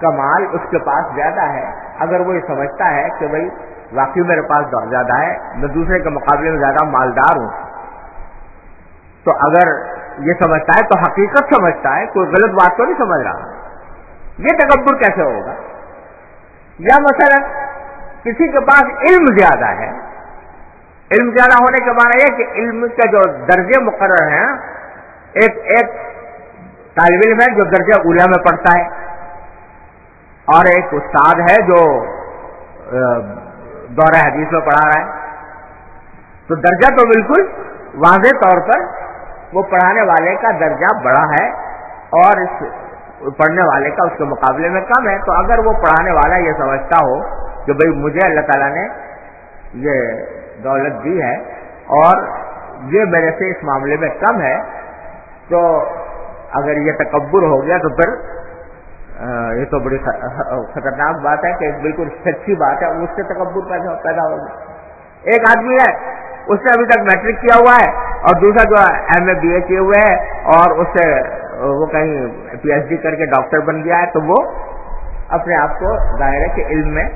کمال اس کے پاس زیادہ ہے۔ اگر وہ یہ سمجھتا ہے کہ بھائی واقعی میرے پاس زیادہ ہے، میں دوسرے کے مقابلے میں زیادہ مالدار ہوں تو اگر یہ سمجھتا ہے تو حقیقت سمجھتا ہے، کوئی غلط بات تو نہیں سمجھ رہا۔ یہ تکبر کیسے ہوگا؟ یا مثلا کسی کے پاس علم زیادہ ہے، علم زیادہ ہونے کے معنی یہ کہ علم کے جو درجے مقرر ہیں، ایک ایک طالب علم ہے جو درجہ اولا میں پڑھتا ہے، اور ایک استاد ہے جو دورہ حدیث میں پڑھا رہا ہے۔ تو درجہ تو بالکل واضح طور پر وہ پڑھانے والے کا درجہ بڑا ہے اور اس پڑھنے والے کا اس کے مقابلے میں کم ہے۔ تو اگر وہ پڑھانے والا یہ سمجھتا ہو کہ بھائی مجھے اللہ تعالیٰ نے یہ دولت دی ہے اور یہ میرے سے اس معاملے میں کم ہے، تو اگر یہ تکبر ہو گیا تو پھر یہ تو بڑی خطرناک بات ہے کہ بالکل سچی بات ہے اس سے تکبر پیدا ہوگا ایک آدمی ہے اس نے ابھی تک میٹرک کیا ہوا ہے اور دوسرا جو ایم اے بی اے کیے ہوئے ہیں اور اس سے وہ کہیں پی ایچ ڈی کر کے ڈاکٹر بن گیا ہے، تو وہ اپنے آپ کو ظاہر ہے کہ علم میں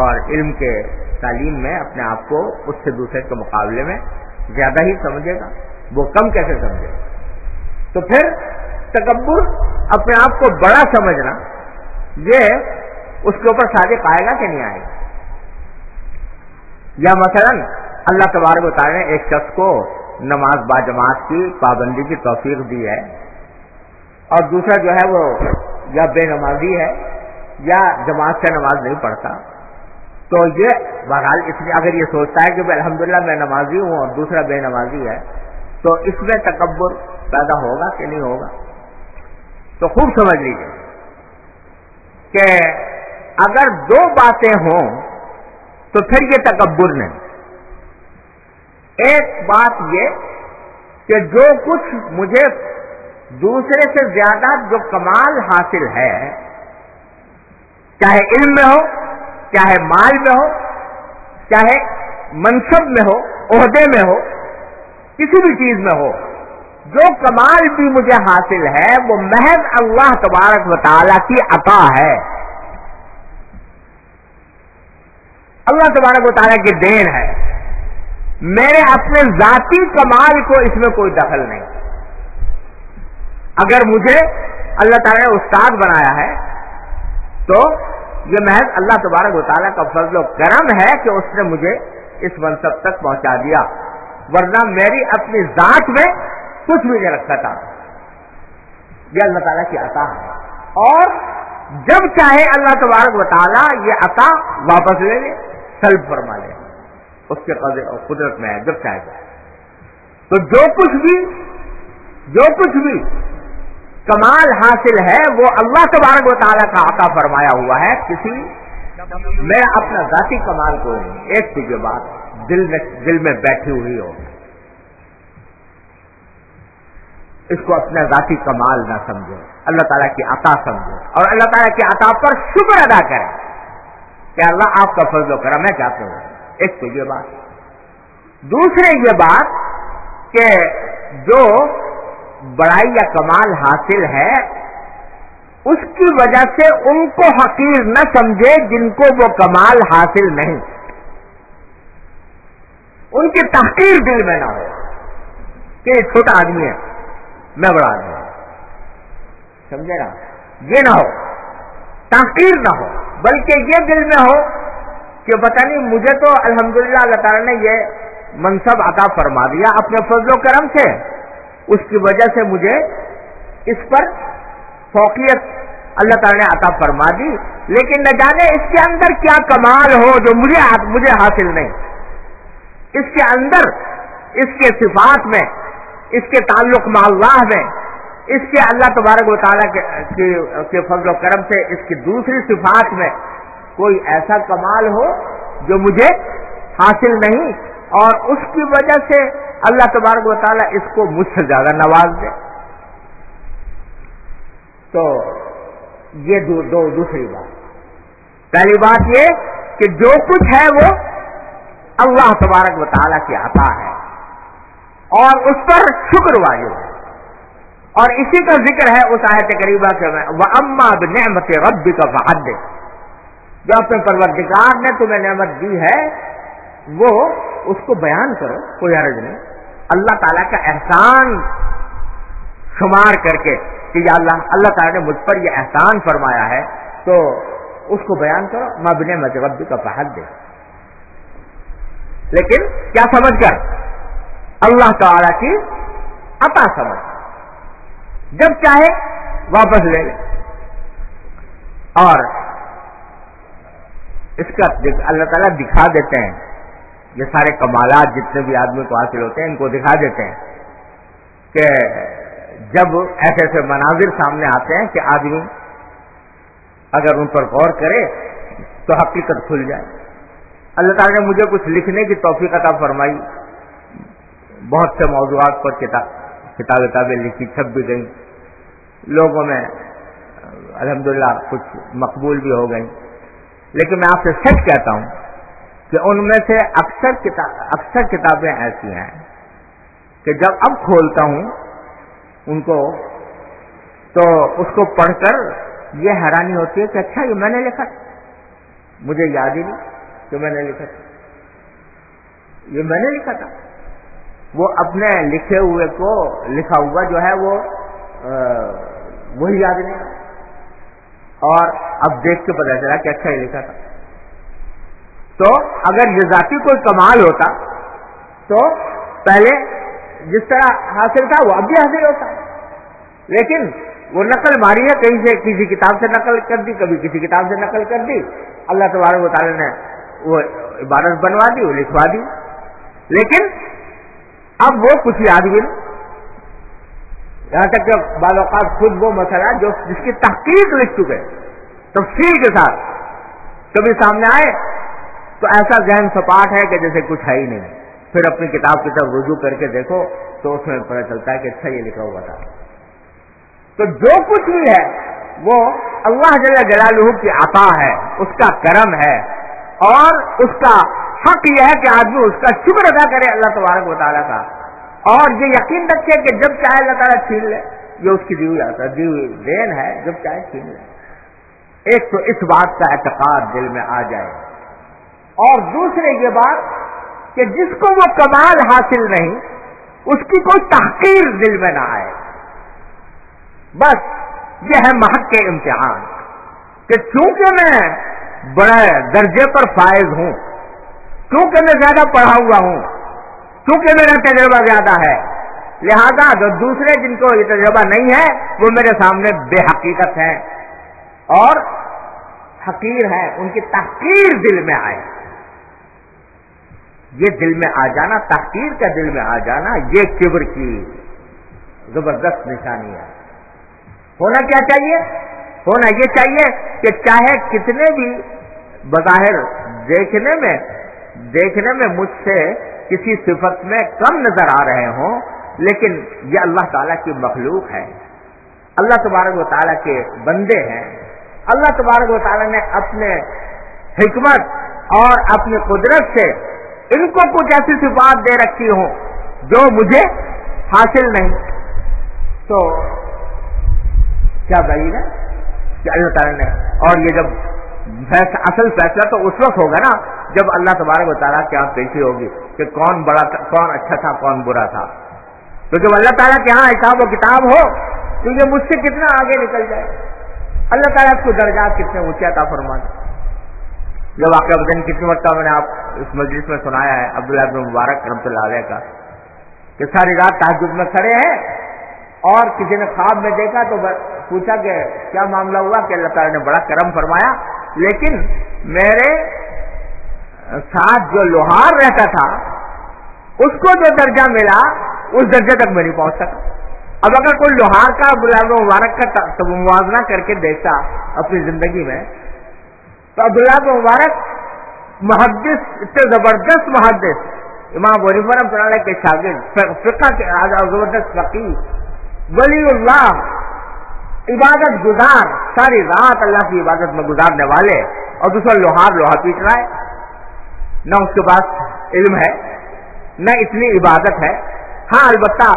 اور علم کے تعلیم میں اپنے آپ کو اس سے دوسرے کے مقابلے میں زیادہ ہی سمجھے گا، وہ کم کیسے سمجھے گا؟ تو پھر تکبر اپنے آپ کو بڑا سمجھنا، یہ اس کے اوپر صادق آئے گا کہ نہیں آئے گا؟ یا مثلا اللہ تبارک تعالیٰ نے ایک شخص کو نماز با جماعت کی پابندی کی توفیق دی ہے۔ اور دوسرا جو ہے وہ یا بے نمازی ہے یا جماعت سے نماز نہیں پڑھتا۔ تو یہ بہرحال اس لیے اگر یہ سوچتا ہے کہ الحمدللہ میں نمازی ہوں اور دوسرا بے نمازی ہے، تو اس میں تکبر پیدا ہوگا کہ نہیں ہوگا؟ تو خوب سمجھ لیجیے کہ اگر دو باتیں ہوں تو پھر یہ تکبر نہیں۔ ایک بات یہ کہ جو کچھ مجھے دوسرے سے زیادہ جو کمال حاصل ہے، چاہے علم میں ہو، چاہے مال میں ہو، چاہے منصب میں ہو، عہدے میں ہو، کسی بھی چیز میں ہو، جو کمال بھی مجھے حاصل ہے، وہ محض اللہ تبارک و تعالی کی عطا ہے۔ اللہ تبارک و تعالیٰ کی دین ہے۔ میرے اپنے ذاتی کمال کو اس میں کوئی دخل نہیں۔ اگر مجھے اللہ تعالیٰ نے استاد بنایا ہے، تو یہ محض اللہ تبارک و تعالیٰ کا فضل و کرم ہے کہ اس نے مجھے اس منصب تک پہنچا دیا۔ ورنہ میری اپنی ذات میں کچھ بھی نہیں رکھتا تھا۔ یہ اللہ تعالیٰ کی عطا ہے۔ اور جب چاہے اللہ تبارک و تعالیٰ یہ عطا واپس لے لے، سلب فرما لے۔ اس کے قدرت میں ہے، جب چاہے گا تو جو کچھ بھی، جو کچھ بھی کمال حاصل ہے، وہ اللہ تبارک و تعالیٰ کا عطا فرمایا ہوا ہے۔ کسی میں اپنا ذاتی کمال کو نہیں۔ ایک چیز بات دل میں دل میں بیٹھی ہوئی ہو۔ اس کو اپنا ذاتی کمال نہ سمجھے اللہ تعالیٰ کی عطا سمجھے اور اللہ تعالیٰ کی عطا پر شکر ادا کرے کہ اللہ آپ کا فضل و کرم ہے چاہتے ہوں ایک تو یہ بات۔ دوسرے یہ بات کہ جو بڑائی یا کمال حاصل ہے، اس کی وجہ سے ان کو حقیر نہ سمجھے جن کو وہ کمال حاصل نہیں۔ ان کی تحقیر دل میں نہ ہو کہ یہ چھوٹا آدمی ہے، میں بڑا آدمی ہوں۔ سمجھے نا؟ یہ نہ ہو۔ تحقیر نہ ہو، بلکہ یہ دل میں ہو کہ پتہ نہیں، مجھے تو الحمدللہ اللہ تعالیٰ نے یہ منصب عطا فرما دیا، اپنے فضل و کرم سے۔ اس کی وجہ سے مجھے اس پر فوقیت اللہ تعالیٰ نے عطا فرما دی۔ لیکن نہ جانے اس کے اندر کیا کمال ہو جو مجھے مجھے حاصل نہیں۔ اس کے اندر، اس کے صفات میں، اس کے تعلق مع اللہ میں، اس کے اللہ تبارک و تعالیٰ کے فضل و کرم سے، اس کی دوسری صفات میں کوئی ایسا کمال ہو جو مجھے حاصل نہیں اور اس کی وجہ سے اللہ تبارک و تعالیٰ اس کو مجھ سے زیادہ نواز دے۔ تو یہ دو دو دوسری بات۔ پہلی بات یہ کہ جو کچھ ہے وہ اللہ تبارک و تعالیٰ کی عطا ہے اور اس پر شکر واجب ہے۔ اور اسی کا ذکر ہے اس آیت قریبا کے میں وہ اما نعمت رب کا فحد جو اپنے پروردگار نے تمہیں نعمت دی ہے، وہ اس کو بیان کرو، کوئی عرض نہیں۔ اللہ تعالیٰ کا احسان شمار کر کے کہ یا اللہ اللہ تعالیٰ نے مجھ پر یہ احسان فرمایا ہے، تو اس کو بیان کرو۔ مبن مجربی کا فہد دے لیکن کیا سمجھ کر؟ اللہ تعالی کی عطا سمجھ۔ جب چاہے واپس لے لے۔ اور اس کا اللہ تعالیٰ دکھا دیتے ہیں، یہ سارے کمالات جتنے بھی آدمی کو حاصل ہوتے ہیں، ان کو دکھا دیتے ہیں کہ جب ایسے ایسے مناظر سامنے آتے ہیں کہ آدمی اگر ان پر غور کرے تو حقیقت کھل جائے۔ اللہ تعالیٰ نے مجھے کچھ لکھنے کی توفیق عطا فرمائی۔ بہت سے موضوعات پر کتاب کتابیں لکھی، چھپ بھی گئیں۔ لوگوں میں الحمدللہ کچھ مقبول بھی ہو گئی لیکن میں آپ سے سچ کہتا ہوں کہ ان میں سے اکثر کتاب اکثر کتابیں ایسی ہیں کہ جب اب کھولتا ہوں ان کو تو اس کو پڑھ کر یہ حیرانی ہوتی ہے کہ اچھا یہ میں نے لکھا مجھے یاد ہی نہیں کہ میں نے لکھا تھا۔ یہ میں نے لکھا تھا۔ وہ اپنے لکھے ہوئے کو لکھا ہوا جو ہے وہ وہی یاد نہیں اور اب دیکھ کے پتا چلا کہ اچھا یہ لکھا تھا۔ تو اگر یہ ذاتی کوئی کمال ہوتا تو پہلے جس طرح حاصل تھا وہ اب بھی حاصل ہوتا۔ لیکن وہ نقل ماری ہے، کہیں سے کسی کتاب سے نقل کر دی، کبھی کسی کتاب سے نقل کر دی۔ اللہ تبارک و تعالی نے وہ عبادت بنوا دی، وہ لکھوا دی۔ لیکن اب وہ کچھ یاد بھی نہیں۔ یہاں تک کہ بعض اوقات خود وہ مسئلہ جو جس کی تحقیق لکھ چکے تفصیل کے ساتھ کبھی سامنے آئے، تو ایسا ذہن سپاٹ ہے کہ جیسے کچھ ہے ہی نہیں۔ پھر اپنی کتاب کی طرف رجوع کر کے دیکھو، تو اس میں پتہ چلتا ہے کہ اچھا یہ لکھا ہوا تھا۔ تو جو کچھ بھی ہے، وہ اللہ جل جلالہ کی عطا ہے، اس کا کرم ہے۔ اور اس کا حق یہ ہے کہ آدمی اس کا شکر ادا کرے اللہ تبارک و تعالیٰ کا۔ اور یہ یقین رکھے کہ جب چاہے اللہ تعالیٰ چھین لے، یہ اس کی دی ہوئی آتا دین ہے، جب چاہے چھین لے۔ ایک تو اس بات کا اعتقاد دل میں آ جائے۔ اور دوسرے یہ بات کہ جس کو وہ کمال حاصل نہیں، اس کی کوئی تحقیر دل میں نہ آئے۔ بس یہ ہے محق کے امتحان کہ چونکہ میں بڑے درجے پر فائز ہوں، چونکہ میں زیادہ پڑھا ہوا ہوں چونکہ میرا تجربہ زیادہ ہے۔ لہذا جو دوسرے جن کو یہ تجربہ نہیں ہے، وہ میرے سامنے بے حقیقت ہیں۔ اور حقیر ہیں، ان کی تحقیر دل میں آئے۔ یہ دل میں آ جانا، تحقیر کا دل میں آ جانا، یہ کبر کی زبردست نشانی ہے۔ ہونا کیا چاہیے؟ ہونا یہ چاہیے کہ چاہے کتنے بھی بظاہر دیکھنے میں دیکھنے میں مجھ سے کسی صفت میں کم نظر آ رہے ہوں، لیکن یہ اللہ تعالیٰ کی مخلوق ہے۔ اللہ تبارک و تعالیٰ کے بندے ہیں۔ اللہ تبارک و تعالیٰ نے اپنے حکمت اور اپنی قدرت سے ان کو کچھ ایسی صفات دے رکھی ہوں جو مجھے حاصل نہیں۔ تو کیا بھائی ہے کہ اللہ تعالیٰ نے اور یہ جب اصل فیصلہ تو اس وقت ہوگا نا جب اللہ تبارک و تعالیٰ کی آپ دیکھی ہوگی کہ کون بڑا تھا، کون اچھا تھا، کون برا تھا۔ تو جب اللہ تعالیٰ کے یہاں حساب و کتاب ہو تو یہ مجھ سے کتنا آگے نکل جائے۔ اللہ تعالیٰ کو درجات کتنے اونچے عطا فرما جب واقعہ بدن کتنی مرتبہ میں نے آپ اس مجلس میں سنایا ہے، عبداللہ ابن مبارک رحمۃ اللہ علیہ کا، کہ ساری رات تحجد میں کھڑے ہیں اور کسی نے خواب میں دیکھا تو پوچھا کہ کیا معاملہ ہوا کہ اللہ تعالیٰ نے بڑا کرم فرمایا۔ لیکن میرے ساتھ جو لوہار رہتا تھا، اس کو جو درجہ ملا، اس درجے تک میں نہیں پہنچ سکا۔ اب اگر کوئی لوہار کا عبداللہ مبارک کا موازنہ کر کے دیکھتا اپنی زندگی میں، تو عبداللہ مبارک محدث، اتنے زبردست محدث، امام ونیفرم صلی کے شاگرد، فقہ کے زبردست فقیر ولی اللہ عبادت گزار، ساری رات اللہ کی عبادت میں گزارنے والے، اور دوسرا لوہار، لوہا پیٹ رہا ہے۔ نہ اس کے پاس علم ہے، نہ اتنی عبادت ہے۔ ہاں البتہ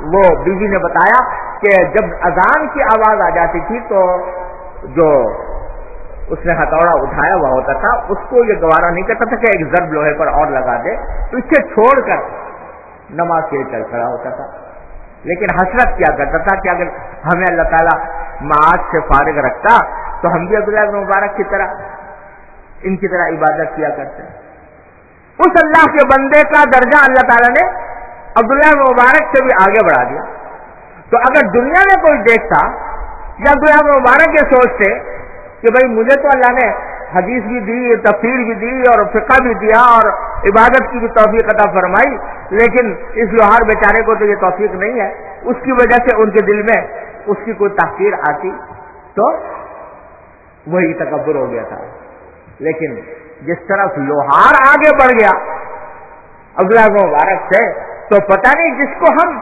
وہ بیوی نے بتایا کہ جب اذان کی آواز آ جاتی تھی تو جو اس نے ہتھوڑا اٹھایا ہوا ہوتا تھا، اس کو یہ گوارا نہیں کرتا تھا کہ ایک ضرب لوہے پر اور لگا دے۔ تو اسے چھوڑ کر نماز کے چل کھڑا ہوتا تھا۔ لیکن حسرت کیا کرتا تھا کہ اگر ہمیں اللہ تعالیٰ معاذ سے فارغ رکھتا تو ہم بھی عبداللہ مبارک کی طرح ان کی طرح عبادت کیا کرتے اس اللہ کے بندے کا درجہ اللہ تعالیٰ نے عبداللہ مبارک سے بھی آگے بڑھا دیا۔ تو اگر دنیا میں کوئی دیکھتا یا عبداللہ مبارک یہ سوچتے کہ بھائی مجھے تو اللہ نے حدیث بھی دی، تفسیر بھی دی اور فقہ بھی دیا اور عبادت کی بھی توفیق عطا فرمائی، لیکن اس لوہار بیچارے کو تو یہ توفیق نہیں ہے۔ اس کی وجہ سے ان کے دل میں اس کی کوئی تاخیر آتی تو وہی تکبر ہو گیا تھا۔ لیکن جس طرح لوہار آگے بڑھ گیا عبداللہ مبارک سے تو پتہ نہیں جس کو ہم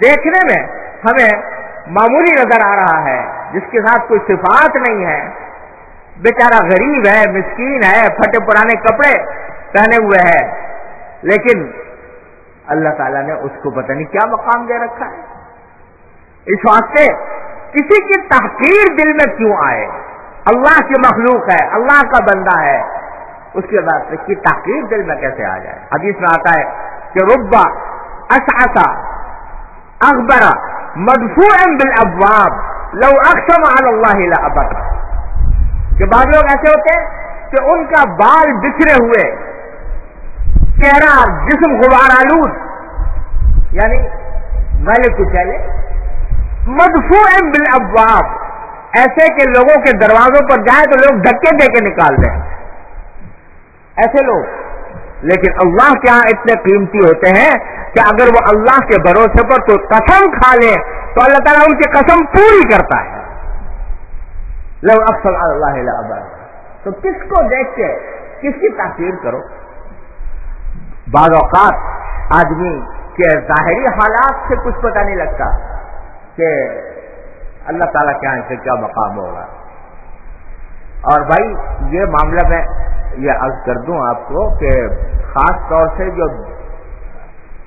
دیکھنے میں ہمیں معمولی نظر آ رہا ہے، جس کے ساتھ کوئی صفات نہیں ہے بیچارہ غریب ہے، مسکین ہے، پھٹے پرانے کپڑے پہنے ہوئے ہے۔ لیکن اللہ تعالیٰ نے اس کو پتہ نہیں کیا مقام دے رکھا ہے۔ اس واسطے کسی کی تحقیر دل میں کیوں آئے؟ اللہ کی مخلوق ہے، اللہ کا بندہ ہے۔ اس کے بعد اس کی تحقیر دل میں کیسے آ جائے؟ حدیث میں آتا ہے کہ ربا اصا اخبرا مدفوع بالابواب، لو اقسم علی اللہ ابک کہ بعض لوگ ایسے ہوتے ہیں کہ ان کا بال بکھرے ہوئے چہرہ جسم غبار آلود یعنی میں نے کچھ چلے مدفوع بالابواب، ایسے کہ لوگوں کے دروازوں پر جائیں تو لوگ دھکے دے کے نکال دیں۔ ایسے لوگ۔ لیکن اللہ کیا ہاں اتنے قیمتی ہوتے ہیں کہ اگر وہ اللہ کے بھروسے پر تو قسم کھا لیں تو اللہ تعالیٰ ان کی قسم پوری کرتا ہے۔ لو اکثر اللہ تو کس کو دیکھ کے کس کی تاثیر کرو؟ بعض اوقات آدمی کے ظاہری حالات سے کچھ پتہ نہیں لگتا کہ اللہ تعالیٰ کے یہاں سے کیا مقام ہوگا۔ اور بھائی، یہ معاملہ میں یہ عرض کر دوں آپ کو کہ خاص طور سے جو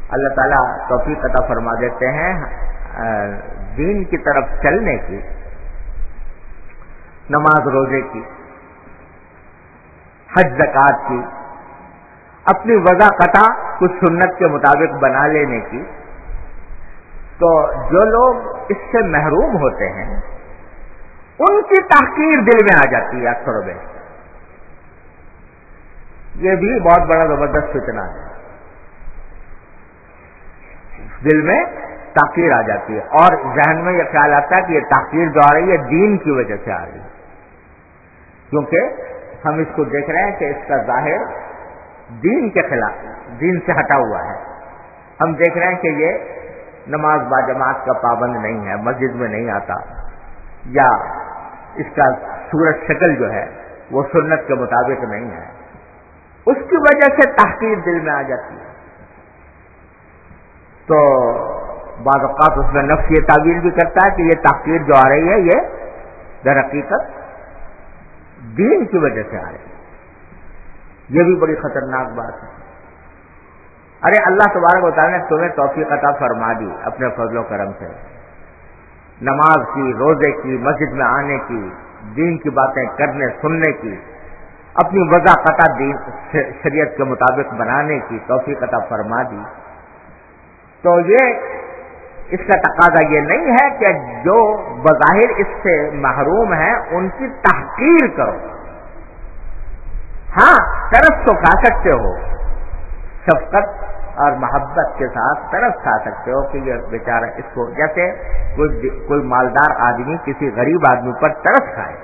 اللہ تعالیٰ توفیق عطا فرما دیتے ہیں دین کی طرف چلنے کی نماز روزے کی، حج زکات کی، اپنی وضع قطع کچھ سنت کے مطابق بنا لینے کی۔ تو جو لوگ اس سے محروم ہوتے ہیں، ان کی تحقیر دل میں آ جاتی ہے اکثر و یہ بھی بہت بڑا زبردست فتنا ہے۔ دل میں تاخیر آ جاتی ہے اور ذہن میں یہ خیال آتا ہے کہ یہ تاخیر جو آ رہی ہے، دین کی وجہ سے آ رہی ہے۔ کیونکہ ہم اس کو دیکھ رہے ہیں کہ اس کا ظاہر دین کے خلاف، دین سے ہٹا ہوا ہے۔ ہم دیکھ رہے ہیں کہ یہ نماز با جماعت کا پابند نہیں ہے، مسجد میں نہیں آتا۔ یا اس کا سورج شکل جو ہے، وہ سنت کے مطابق نہیں ہے۔ اس کی وجہ سے تحقیر دل میں آ جاتی ہے۔ تو بعض اوقات اس میں نفس یہ تعبیر بھی کرتا ہے کہ یہ تحقیر جو آ رہی ہے، یہ در حقیقت دین کی وجہ سے آ رہی ہے یہ بھی بڑی خطرناک بات ہے۔ ارے اللہ تبارک بتانے نے تمہیں توفیق عطا فرما دی اپنے فضل و کرم سے۔ نماز کی، روزے کی، مسجد میں آنے کی، دین کی باتیں کرنے، سننے کی، اپنی وضع قطع دین شریعت کے مطابق بنانے کی توفیق عطا فرما دی۔ تو یہ اس کا تقاضا یہ نہیں ہے کہ جو بظاہر اس سے محروم ہیں ان کی تحقیر کرو۔ ہاں طرف تو کھا سکتے ہو۔ شفقت اور محبت کے ساتھ طرف کھا سکتے ہو کہ یہ بیچارہ اس کو جیسے کوئی کوئی مالدار آدمی کسی غریب آدمی پر طرف کھائے۔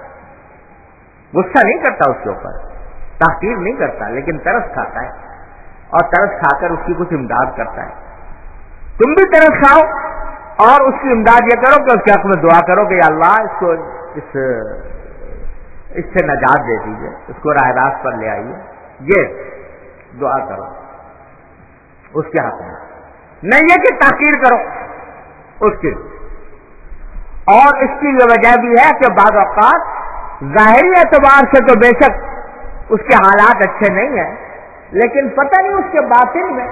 غصہ نہیں کرتا اس کے اوپر۔ تحقیر نہیں کرتا، لیکن طرف کھاتا ہے۔ اور طرف کھا کر اس کی کچھ امداد کرتا ہے۔ تم بھی طرف کھاؤ اور اس کی امداد یہ کرو کہ اس کے حق میں دعا کرو کہ اللہ اس کو اس اس سے نجات دے دیجیے اس کو راہ راست پر لے آئیے۔ یہ دعا کرو۔ اس کے حق میں۔ نہیں ہے کہ تاخیر کرو۔ اس کی اور اس کی یہ وجہ بھی ہے کہ بعض اوقات ظاہری اعتبار سے تو بے شک اس کے حالات اچھے نہیں ہیں، لیکن پتہ نہیں اس کے باطن میں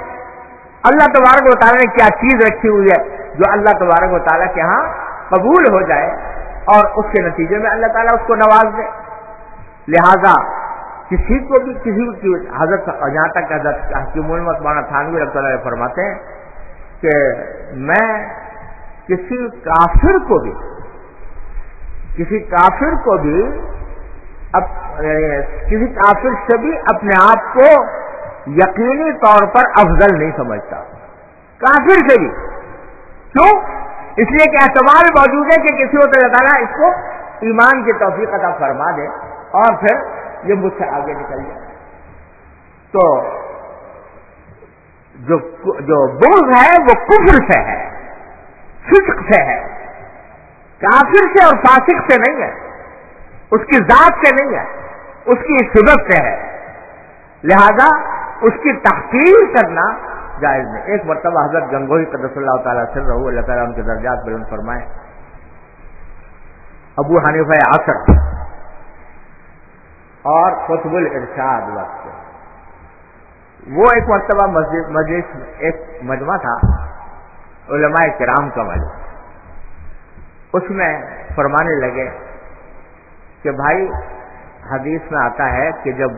اللہ تبارک و تعالیٰ نے کیا چیز رکھی ہوئی ہے جو اللہ تبارک و تعالیٰ کے ہاں قبول ہو جائے اور اس کے نتیجے میں اللہ تعالیٰ اس کو نواز دے۔ لہذا کسی کو بھی کسی کی حضرت جہاں تک حضرت حکیم المت مانا تھانوی رحمۃ اللہ فرماتے ہیں کہ میں کسی کافر کو بھی کسی کافر کو بھی کسی کافر سے بھی اپنے آپ کو یقینی طور پر افضل نہیں سمجھتا۔ کافر سے بھی کیوں؟ اس لیے کہ اعتبار موجود ہے کہ کسی وقت اللہ تعالیٰ اس کو ایمان کی توفیق عطا فرما دے اور پھر یہ مجھ سے آگے نکل جائے۔ تو جو جو بوز ہے، وہ کفر سے ہے، فسق سے ہے۔ کافر سے اور فاسق سے نہیں ہے۔ اس کی ذات سے نہیں ہے، اس کی سبت سے ہے۔ لہذا اس کی تحقیر کرنا جائز نہیں۔ ایک مرتبہ حضرت گنگوئی قدس اللہ تعالیٰ سے رہو، اللہ تعالیٰ ان کے درجات بلند فرمائے۔ ابو حنیف عصر۔ اور قطب الرشاد وقت۔ وہ ایک مرتبہ مسجد، مجلس، ایک مجمع تھا، علماء کرام کا مجمع اس میں فرمانے لگے کہ بھائی، حدیث میں آتا ہے کہ جب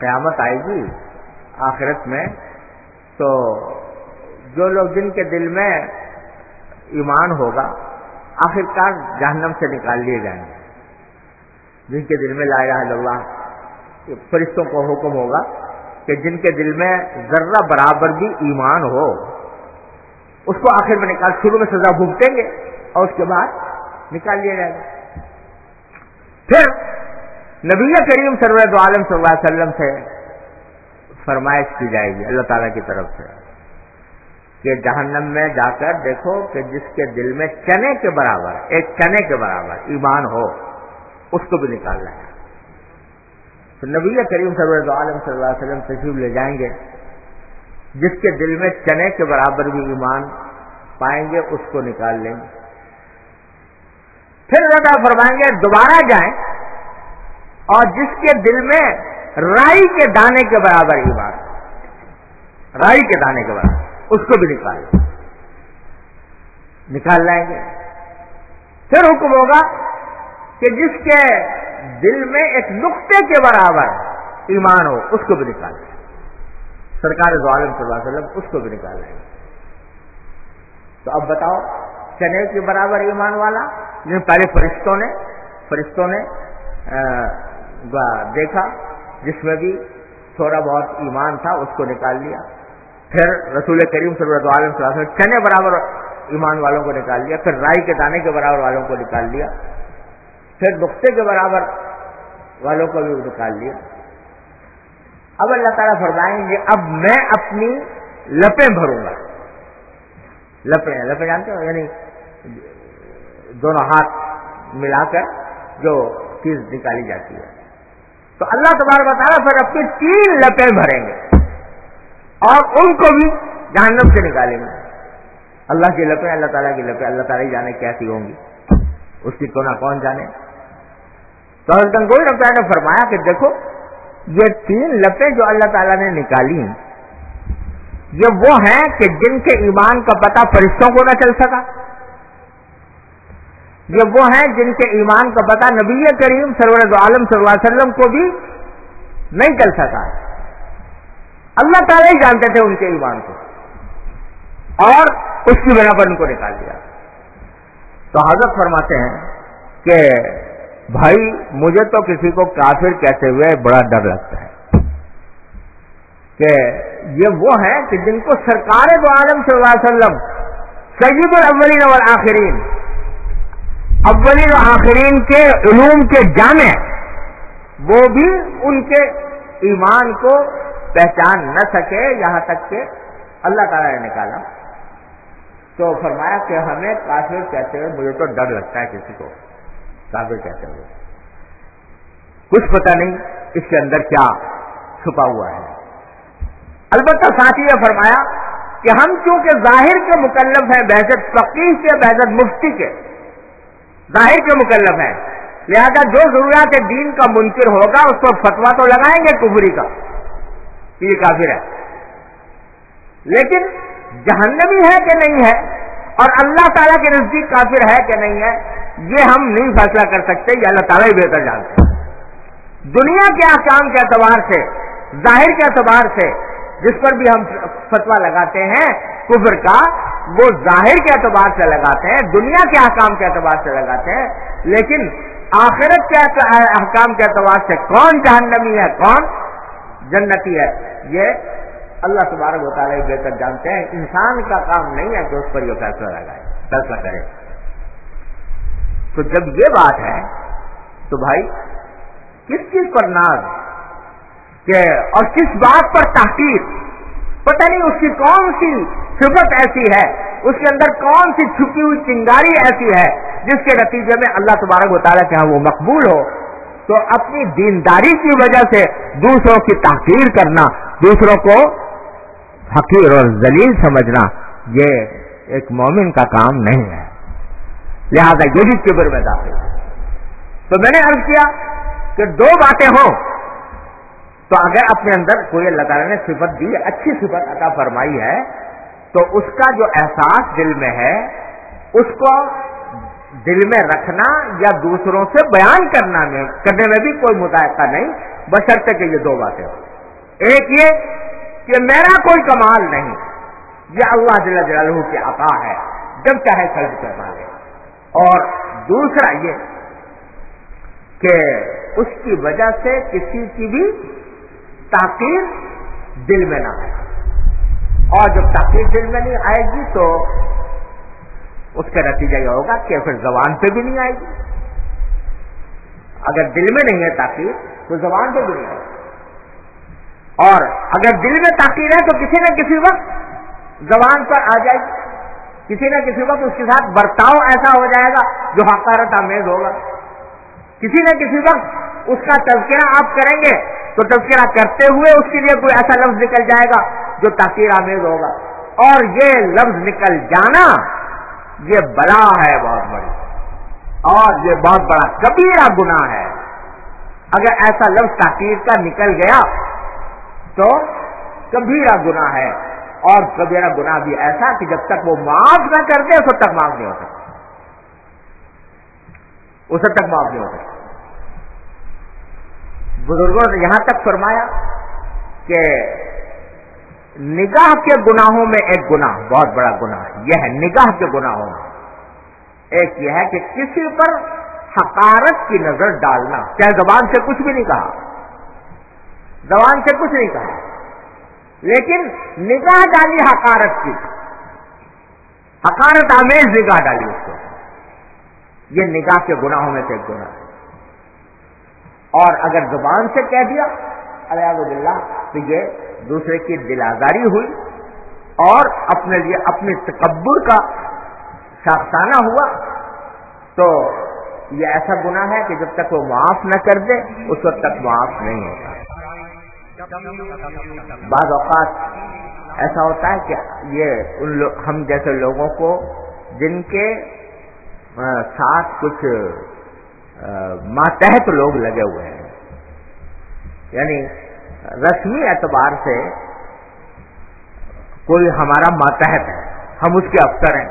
قیامت آئے گی آخرت میں، تو جو لوگ جن کے دل میں ایمان ہوگا آخر کار جہنم سے نکال لیے جائیں گے۔ جن کے دل میں لا الہ الا اللہ فرشتوں کو حکم ہوگا کہ جن کے دل میں ذرہ برابر بھی ایمان ہو، اس کو آخر میں نکال، شروع میں سزا بھگتیں گے اور اس کے بعد نکال لیا جائے گا پھر نبی کریم سرورت عالم صلی اللہ علیہ وسلم سے فرمائش کی جائے گی، اللہ تعالیٰ کی طرف سے، کہ جہنم میں جا کر دیکھو کہ جس کے دل میں چنے کے برابر، ایک چنے کے برابر ایمان ہو، اس کو بھی نکالنا ہے تو نبی کریم سرورت عالم صلی اللہ علیہ وسلم تشریف لے جائیں گے، جس کے دل میں چنے کے برابر بھی ایمان پائیں گے، اس کو نکال لیں۔ گے پھر اللہ فرمائیں گے، دوبارہ جائیں۔ اور جس کے دل میں رائی کے دانے کے برابر ہی بات رائی کے دانے کے برابر۔ اس کو بھی نکال۔ نکال لائیں گے۔ پھر حکم ہوگا کہ جس کے دل میں ایک نقطے کے برابر ایمان ہو، اس کو بھی نکال۔ لیں سرکار ظالم صلی اللہ علیہ وسلم اس کو بھی نکال لیں گے۔ تو اب بتاؤ چنے کے برابر ایمان والا جن پہلے فرشتوں نے فرشتوں نے دیکھا، جس میں بھی تھوڑا بہت ایمان تھا، اس کو نکال لیا۔ پھر رسول کریم صلی اللہ علیہ وسلم چنے برابر ایمان والوں کو نکال لیا، پھر رائی کے دانے کے برابر والوں کو نکال لیا۔ پھر نقطے کے برابر والوں کو بھی نکال لیا۔ اب اللہ تعالیٰ فرمائیں گے، اب میں اپنی لپیں بھروں گا۔ لپیں لپیں جانتے ہو؟ یعنی دونوں ہاتھ ملا کر جو چیز نکالی جاتی ہے۔ تو اللہ تبارک بتا رہا پھر اپنی تین لپیں بھریں گے اور ان کو بھی جہنم سے نکالیں گے۔ اللہ کی لپیں اللہ تعالیٰ کی لپیں اللہ تعالیٰ جانے کیسی ہوں گی۔ اس کی کونا کون جانے؟ تو حضرت گنگوئی رفتار نے فرمایا کہ دیکھو، یہ تین لپیں جو اللہ تعالیٰ نے نکالی ہیں یہ وہ ہیں کہ جن کے ایمان کا پتہ فرشتوں کو نہ چل سکا۔ یہ وہ ہیں جن کے ایمان کا پتہ نبی کریم سرور عالم صلی اللہ علیہ وسلم کو بھی نہیں چل سکا اللہ تعالیٰ ہی جانتے تھے ان کے ایمان کو۔ اور اس کی بنا پر ان کو نکال دیا۔ تو حضرت فرماتے ہیں کہ بھائی، مجھے تو کسی کو کافر کہتے ہوئے بڑا ڈر لگتا ہے کہ یہ وہ ہیں کہ جن کو سرکار دو عالم صلی اللہ علیہ وسلم سید الاولین والآخرین اولین و آخرین کے علوم کے جامع وہ بھی ان کے ایمان کو پہچان نہ سکے، یہاں تک کہ اللہ تعالیٰ نے نکالا۔ تو فرمایا کہ ہمیں کافر کہتے ہوئے، مجھے تو ڈر لگتا ہے کسی کو۔ کافر کہتے ہوئے۔ کچھ پتہ نہیں اس کے اندر کیا چھپا ہوا ہے۔ البتہ ساتھی نے فرمایا کہ ہم چونکہ ظاہر کے مکلف ہیں بحثت فقیر کے بحثت مفتی کے ظاہر کے مکلف ہیں۔ لہذا جو ضروریات دین کا منکر ہوگا، اس کو فتوا تو لگائیں گے کفری کا۔ یہ کافر ہے۔ لیکن جہنمی ہے کہ نہیں ہے؟ اور اللہ تعالیٰ کے نزدیک کافر ہے کہ نہیں ہے؟ یہ ہم نہیں فیصلہ کر سکتے، یہ اللہ تعالیٰ ہی بہتر جانتے ہیں دنیا کے احکام کے اعتبار سے، ظاہر کے اعتبار سے جس پر بھی ہم فتوا لگاتے ہیں، کفر کا، وہ ظاہر کے اعتبار سے لگاتے ہیں، دنیا کے احکام کے اعتبار سے لگاتے ہیں، لیکن آخرت کے احکام کے اعتبار سے کون جہنمی ہے، کون جنتی ہے؟ یہ اللہ تبارک و تعالیٰ بہتر جانتے ہیں۔ انسان کا کام نہیں ہے کہ اس پر یہ فیصلہ لگائے، فیصلہ کرے۔ تو جب یہ بات ہے، تو بھائی، کس چیز پر ناز؟ کہ اور کس بات پر تحقیق؟ پتہ نہیں اس کی کون سی صفت ایسی ہے، اس کے اندر کون سی چھپی ہوئی چنگاری ایسی ہے جس کے نتیجے میں اللہ تبارک و تعالیٰ کے ہاں وہ مقبول ہو۔ تو اپنی دینداری کی وجہ سے دوسروں کی تحقیر کرنا، دوسروں کو حقیر اور ذلیل سمجھنا، یہ ایک مومن کا کام نہیں ہے۔ لہذا یہ بھی کبر میں داخل ہے۔ تو میں نے عرض کیا کہ دو باتیں ہوں۔ تو اگر اپنے اندر کوئی اللہ تعالیٰ نے صفت دی، اچھی صفت عطا فرمائی ہے، تو اس کا جو احساس دل میں ہے، اس کو دل میں رکھنا یا دوسروں سے بیان کرنا میں، کرنے میں بھی کوئی مطالعہ نہیں بشرطے کہ یہ دو باتیں ہوں۔ ایک یہ کہ میرا کوئی کمال نہیں، یہ اللہ جل جلالہ کی عطا ہے، جب چاہے خرچ کرنا لے اور دوسرا یہ کہ اس کی وجہ سے کسی کی بھی تاخیر دل میں نہ آئے۔ اور جب تاخیر دل میں نہیں آئے گی تو اس کا نتیجہ یہ ہوگا کہ پھر زبان پہ بھی نہیں آئے گی۔ اگر دل میں نہیں ہے تاخیر تو زبان پہ بھی نہیں آئے گی۔ اور اگر دل میں تاخیر ہے تو کسی نہ کسی وقت زبان پر آ جائے گی۔ کسی نہ کسی وقت اس کے ساتھ برتاؤ ایسا ہو جائے گا جو حقارت آمیز ہوگا۔ کسی نہ کسی وقت اس کا تذکرہ آپ کریں گے۔ تو تذکرہ کرتے ہوئے اس کے لیے کوئی ایسا لفظ نکل جائے گا جو تاخیر آمیز ہوگا۔ اور یہ لفظ نکل جانا یہ بلا ہے بہت بڑی۔ اور یہ بہت بڑا کبیرہ گناہ ہے۔ اگر ایسا لفظ تاخیر کا نکل گیا تو کبیرا گنا ہے۔ اور کبیرا گنا بھی ایسا کہ جب تک وہ معاف نہ کرتے اس وقت تک معاف نہیں ہو سکتا۔ اس وقت تک معاف نہیں ہو سکتا۔ بزرگوں نے یہاں تک فرمایا کہ نگاہ کے گناہوں میں ایک گناہ، بہت بڑا گناہ یہ ہے نگاہ کے گناہوں میں۔ ایک یہ ہے کہ کسی پر حقارت کی نظر ڈالنا۔ چاہے زبان سے کچھ بھی نہیں کہا؟ زبان سے کچھ نہیں کہا۔ لیکن نگاہ ڈالی حقارت کی۔ حقارت آمیز نگاہ ڈالی اس کو۔ یہ نگاہ کے گناہوں میں سے ایک گناہ ہے۔ اور اگر زبان سے کہہ دیا الیاز بلّہ تو یہ دوسرے کی دل آزاری ہوئی اور اپنے لیے اپنے تکبر کا شاخانہ ہوا۔ تو یہ ایسا گناہ ہے کہ جب تک وہ معاف نہ کر دے، اس وقت تک معاف نہیں ہوتا۔ بعض اوقات ایسا ہوتا ہے کہ یہ ان ہم جیسے لوگوں کو جن کے ساتھ کچھ ماتحت لوگ لگے ہوئے ہیں۔ یعنی رسمی اعتبار سے کوئی ہمارا ماتحت ہے، ہم اس کے افسر ہیں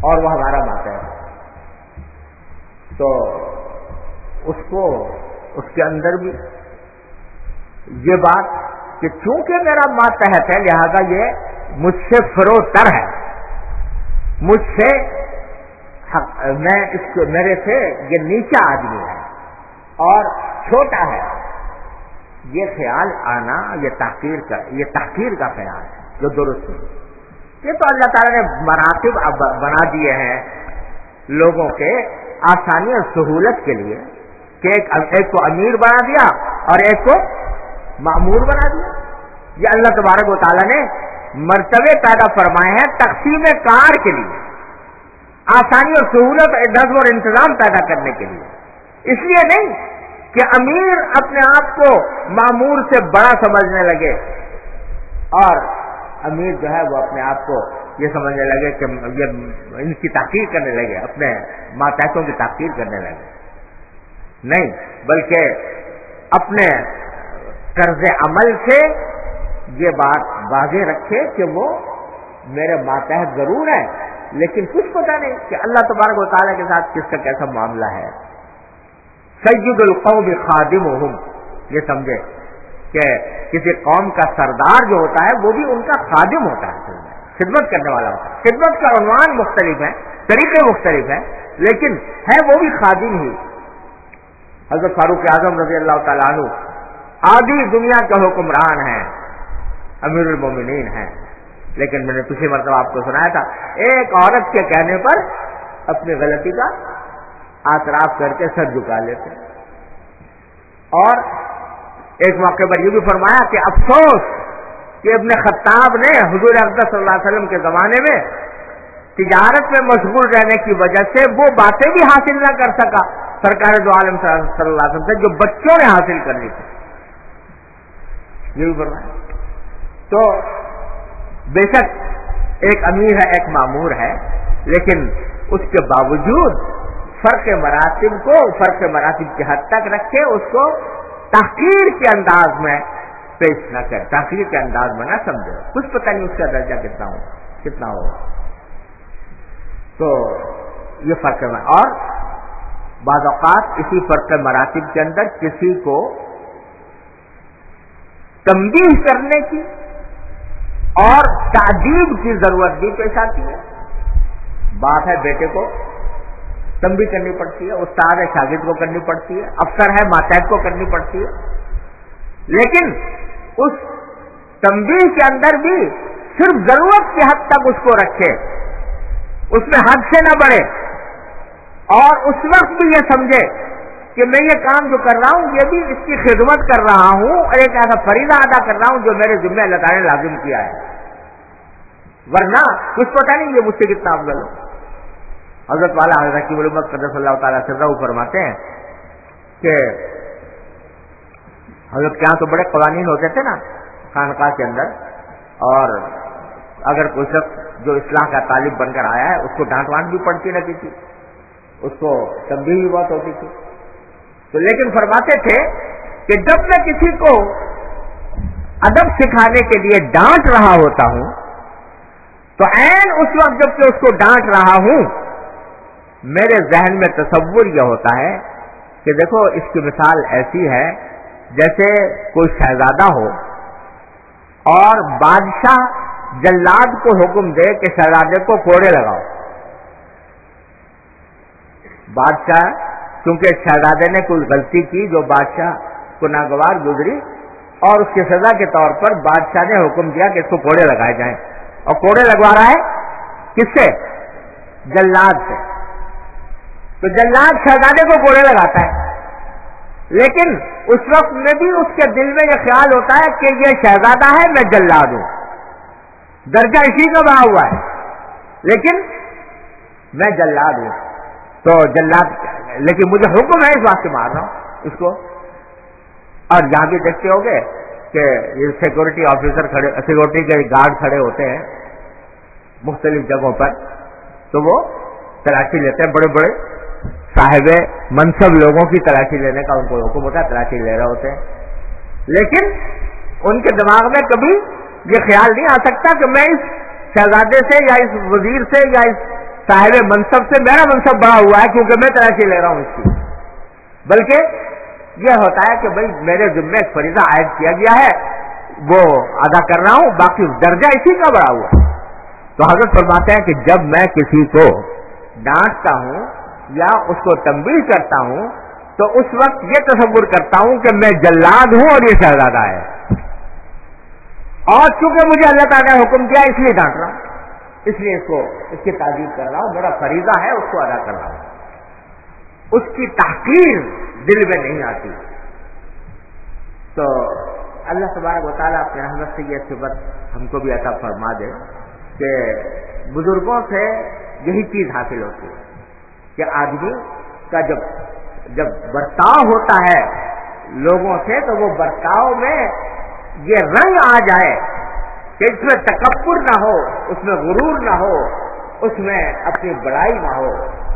اور وہ ہمارا ماتحت ہے۔ تو اس کو، اس کے اندر بھی یہ بات کہ چونکہ میرا ماتحت ہے، لہذا یہ مجھ سے فروتر ہے، مجھ سے ہاں، میں اس کو میرے سے یہ نیچا آدمی ہے اور چھوٹا ہے۔ یہ خیال آنا، یہ تحقیر کا، یہ تحقیر کا خیال ہے، جو درست ہے یہ تو اللہ تعالیٰ نے مراتب بنا دیے ہیں لوگوں کے آسانی اور سہولت کے لیے کہ ایک کو امیر بنا دیا اور ایک کو معمور بنا دیا۔ یہ اللہ تبارک و تعالیٰ نے مرتبے پیدا فرمائے ہیں تقسیم کار کے لیے۔ آسانی اور سہولت نظم اور انتظام پیدا کرنے کے لیے۔ اس لیے نہیں کہ امیر اپنے آپ کو معمور سے بڑا سمجھنے لگے اور امیر جو ہے وہ اپنے آپ کو یہ سمجھنے لگے کہ یہ ان کی تحقیر کرنے لگے، اپنے ماتحتوں کی تحقیر کرنے لگے۔ نہیں، بلکہ اپنے طرز عمل سے یہ بات واضح رکھے کہ وہ میرے ماتحت ضرور ہے لیکن کچھ پتا نہیں کہ اللہ تبارک و تعالیٰ کے ساتھ کس کا کیسا معاملہ ہے۔ سید القوم خادم یہ سمجھے کہ کسی قوم کا سردار جو ہوتا ہے، وہ بھی ان کا خادم ہوتا ہے۔ خدمت کرنے والا ہوتا ہے۔ خدمت کا عنوان مختلف ہے، طریقے مختلف ہیں، لیکن ہے وہ بھی خادم ہی۔ حضرت فاروق اعظم رضی اللہ تعالیٰ عنہ، آدھی دنیا کے حکمران ہیں، امیر المومنین ہیں۔ لیکن میں نے پچھلی مرتبہ آپ کو سنایا تھا، ایک عورت کے کہنے پر اپنی غلطی کا آتراف کر کے سر جھکا لیتے۔ اور ایک موقع پر یہ بھی فرمایا کہ افسوس کہ ابن خطاب نے حضور اقدس صلی اللہ علیہ وسلم کے زمانے میں تجارت میں مشغول رہنے کی وجہ سے وہ باتیں بھی حاصل نہ کر سکا۔ سرکار دو عالم صلی اللہ علیہ وسلم سے جو بچوں نے حاصل کرنی تھی۔ یہ بھی فرمایا۔ تو بے شک ایک امیر ہے، ایک معمور ہے، لیکن اس کے باوجود فرق مراتب کو، فرق مراتب کی حد تک رکھے، اس کو تحقیر کے انداز میں پیش نہ کرے۔ تحقیر کے انداز میں نہ سمجھے۔ کچھ پتہ نہیں اس کا درجہ کتنا ہو کتنا ہو۔ تو یہ فرق ہے۔ اور بعض اوقات اسی فرق مراتب کے اندر کسی کو تنبیہ کرنے کی اور تعدیب کی ضرورت بھی پیش آتی ہے۔ بات ہے بیٹے کو تنبی کرنی پڑتی ہے، استاد ہے شاگرد کو کرنی پڑتی ہے، افسر ہے ماتحت کو کرنی پڑتی ہے۔ لیکن اس تنبیہ کے اندر بھی صرف ضرورت کی حد تک اس کو رکھے، اس میں حد سے نہ بڑھے اور اس وقت بھی یہ سمجھے کہ میں یہ کام جو کر رہا ہوں، یہ بھی اس کی خدمت کر رہا ہوں، اور ایک ایسا فریضہ ادا کر رہا ہوں جو میرے ذمہ اللہ تعالیٰ نے لازم کیا ہے۔ ورنہ کچھ پتا نہیں یہ مجھ سے کتنا افضل ہو۔ حضرت والا حضرت کی علومت قدر صلی اللہ تعالیٰ سے فرماتے ہیں کہ حضرت کے یہاں تو بڑے قوانین ہوتے تھے نا خانقاہ کے اندر، اور اگر کوئی شخص جو اسلام کا طالب بن کر آیا ہے، اس کو ڈانٹ وانٹ بھی پڑتی رہتی تھی، اس کو تبدیل بھی بہت ہوتی تھی۔ تو لیکن فرماتے تھے کہ جب میں کسی کو ادب سکھانے کے لیے ڈانٹ رہا ہوتا ہوں، تو این اس وقت جبکہ اس کو ڈانٹ رہا ہوں، میرے ذہن میں تصور یہ ہوتا ہے کہ دیکھو، اس کی مثال ایسی ہے، جیسے کوئی شہزادہ ہو اور بادشاہ جلاد کو حکم دے کہ شہزادے کو کوڑے لگاؤ۔ بادشاہ کیونکہ شہزادے نے کوئی غلطی کی جو بادشاہ کو ناگوار گزری اور اس کی سزا کے طور پر بادشاہ نے حکم دیا کہ اس کو کوڑے لگائے جائیں۔ اور کوڑے لگوا رہا ہے؟ کس سے؟ جلاد سے۔ تو جلاد شہزادے کو کوڑے لگاتا ہے۔ لیکن اس وقت میں بھی اس کے دل میں یہ خیال ہوتا ہے کہ یہ شہزادہ ہے، میں جلاد ہوں۔ درجہ اسی کا بڑا ہوا ہے۔ لیکن میں جلاد ہوں۔ تو جلاد لیکن مجھے حکم ہے اس بات سے مار رہا ہوں، اس کو۔ اور یہاں بھی دیکھتے ہو گے کہ یہ سیکورٹی آفیسر کھڑے سیکورٹی کے گارڈ کھڑے ہوتے ہیں مختلف جگہوں پر۔ تو وہ تلاشی لیتے ہیں بڑے بڑے صاحب منصب لوگوں کی تلاشی لینے کا ان کو حکم ہوتا ہے، تلاشی لے رہے ہوتے ہیں۔ لیکن ان کے دماغ میں کبھی یہ خیال نہیں آ سکتا کہ میں اس شہزادے سے یا اس وزیر سے یا اس صاحب منصب سے میرا منصب بڑا ہوا ہے کیونکہ میں تلاشی لے رہا ہوں اس کی۔ بلکہ یہ ہوتا ہے کہ بھائی میرے ذمے ایک فریضہ عائد کیا گیا ہے، وہ ادا کر رہا ہوں، باقی درجہ اسی کا بڑا ہوا۔ ہے تو حضرت فرماتے ہیں کہ جب میں کسی کو ڈانٹتا ہوں یا اس کو تنبیہ کرتا ہوں، تو اس وقت یہ تصور کرتا ہوں کہ میں جلاد ہوں اور یہ شہزادہ ہے۔ اور چونکہ مجھے اللہ تعالیٰ نے حکم کیا اس لیے ڈانٹ رہا ہوں۔ اس لیے اس کو اس کی تعریف کر رہا ہوں، میرا فریضہ ہے اس کو ادا کر رہا ہوں۔ اس کی تحقیر دل میں نہیں آتی۔ تو اللہ تبارک و تعالیٰ اپنے رحمت سے یہ صفت ہم کو بھی ایسا فرما دے کہ بزرگوں سے یہی چیز حاصل ہوتی ہے کہ آدمی کا جب جب برتاؤ ہوتا ہے لوگوں سے تو وہ برتاؤ میں یہ رنگ آ جائے۔ کہ اس میں تکبر نہ ہو، اس میں غرور نہ ہو، اس میں اپنی بڑائی نہ ہو،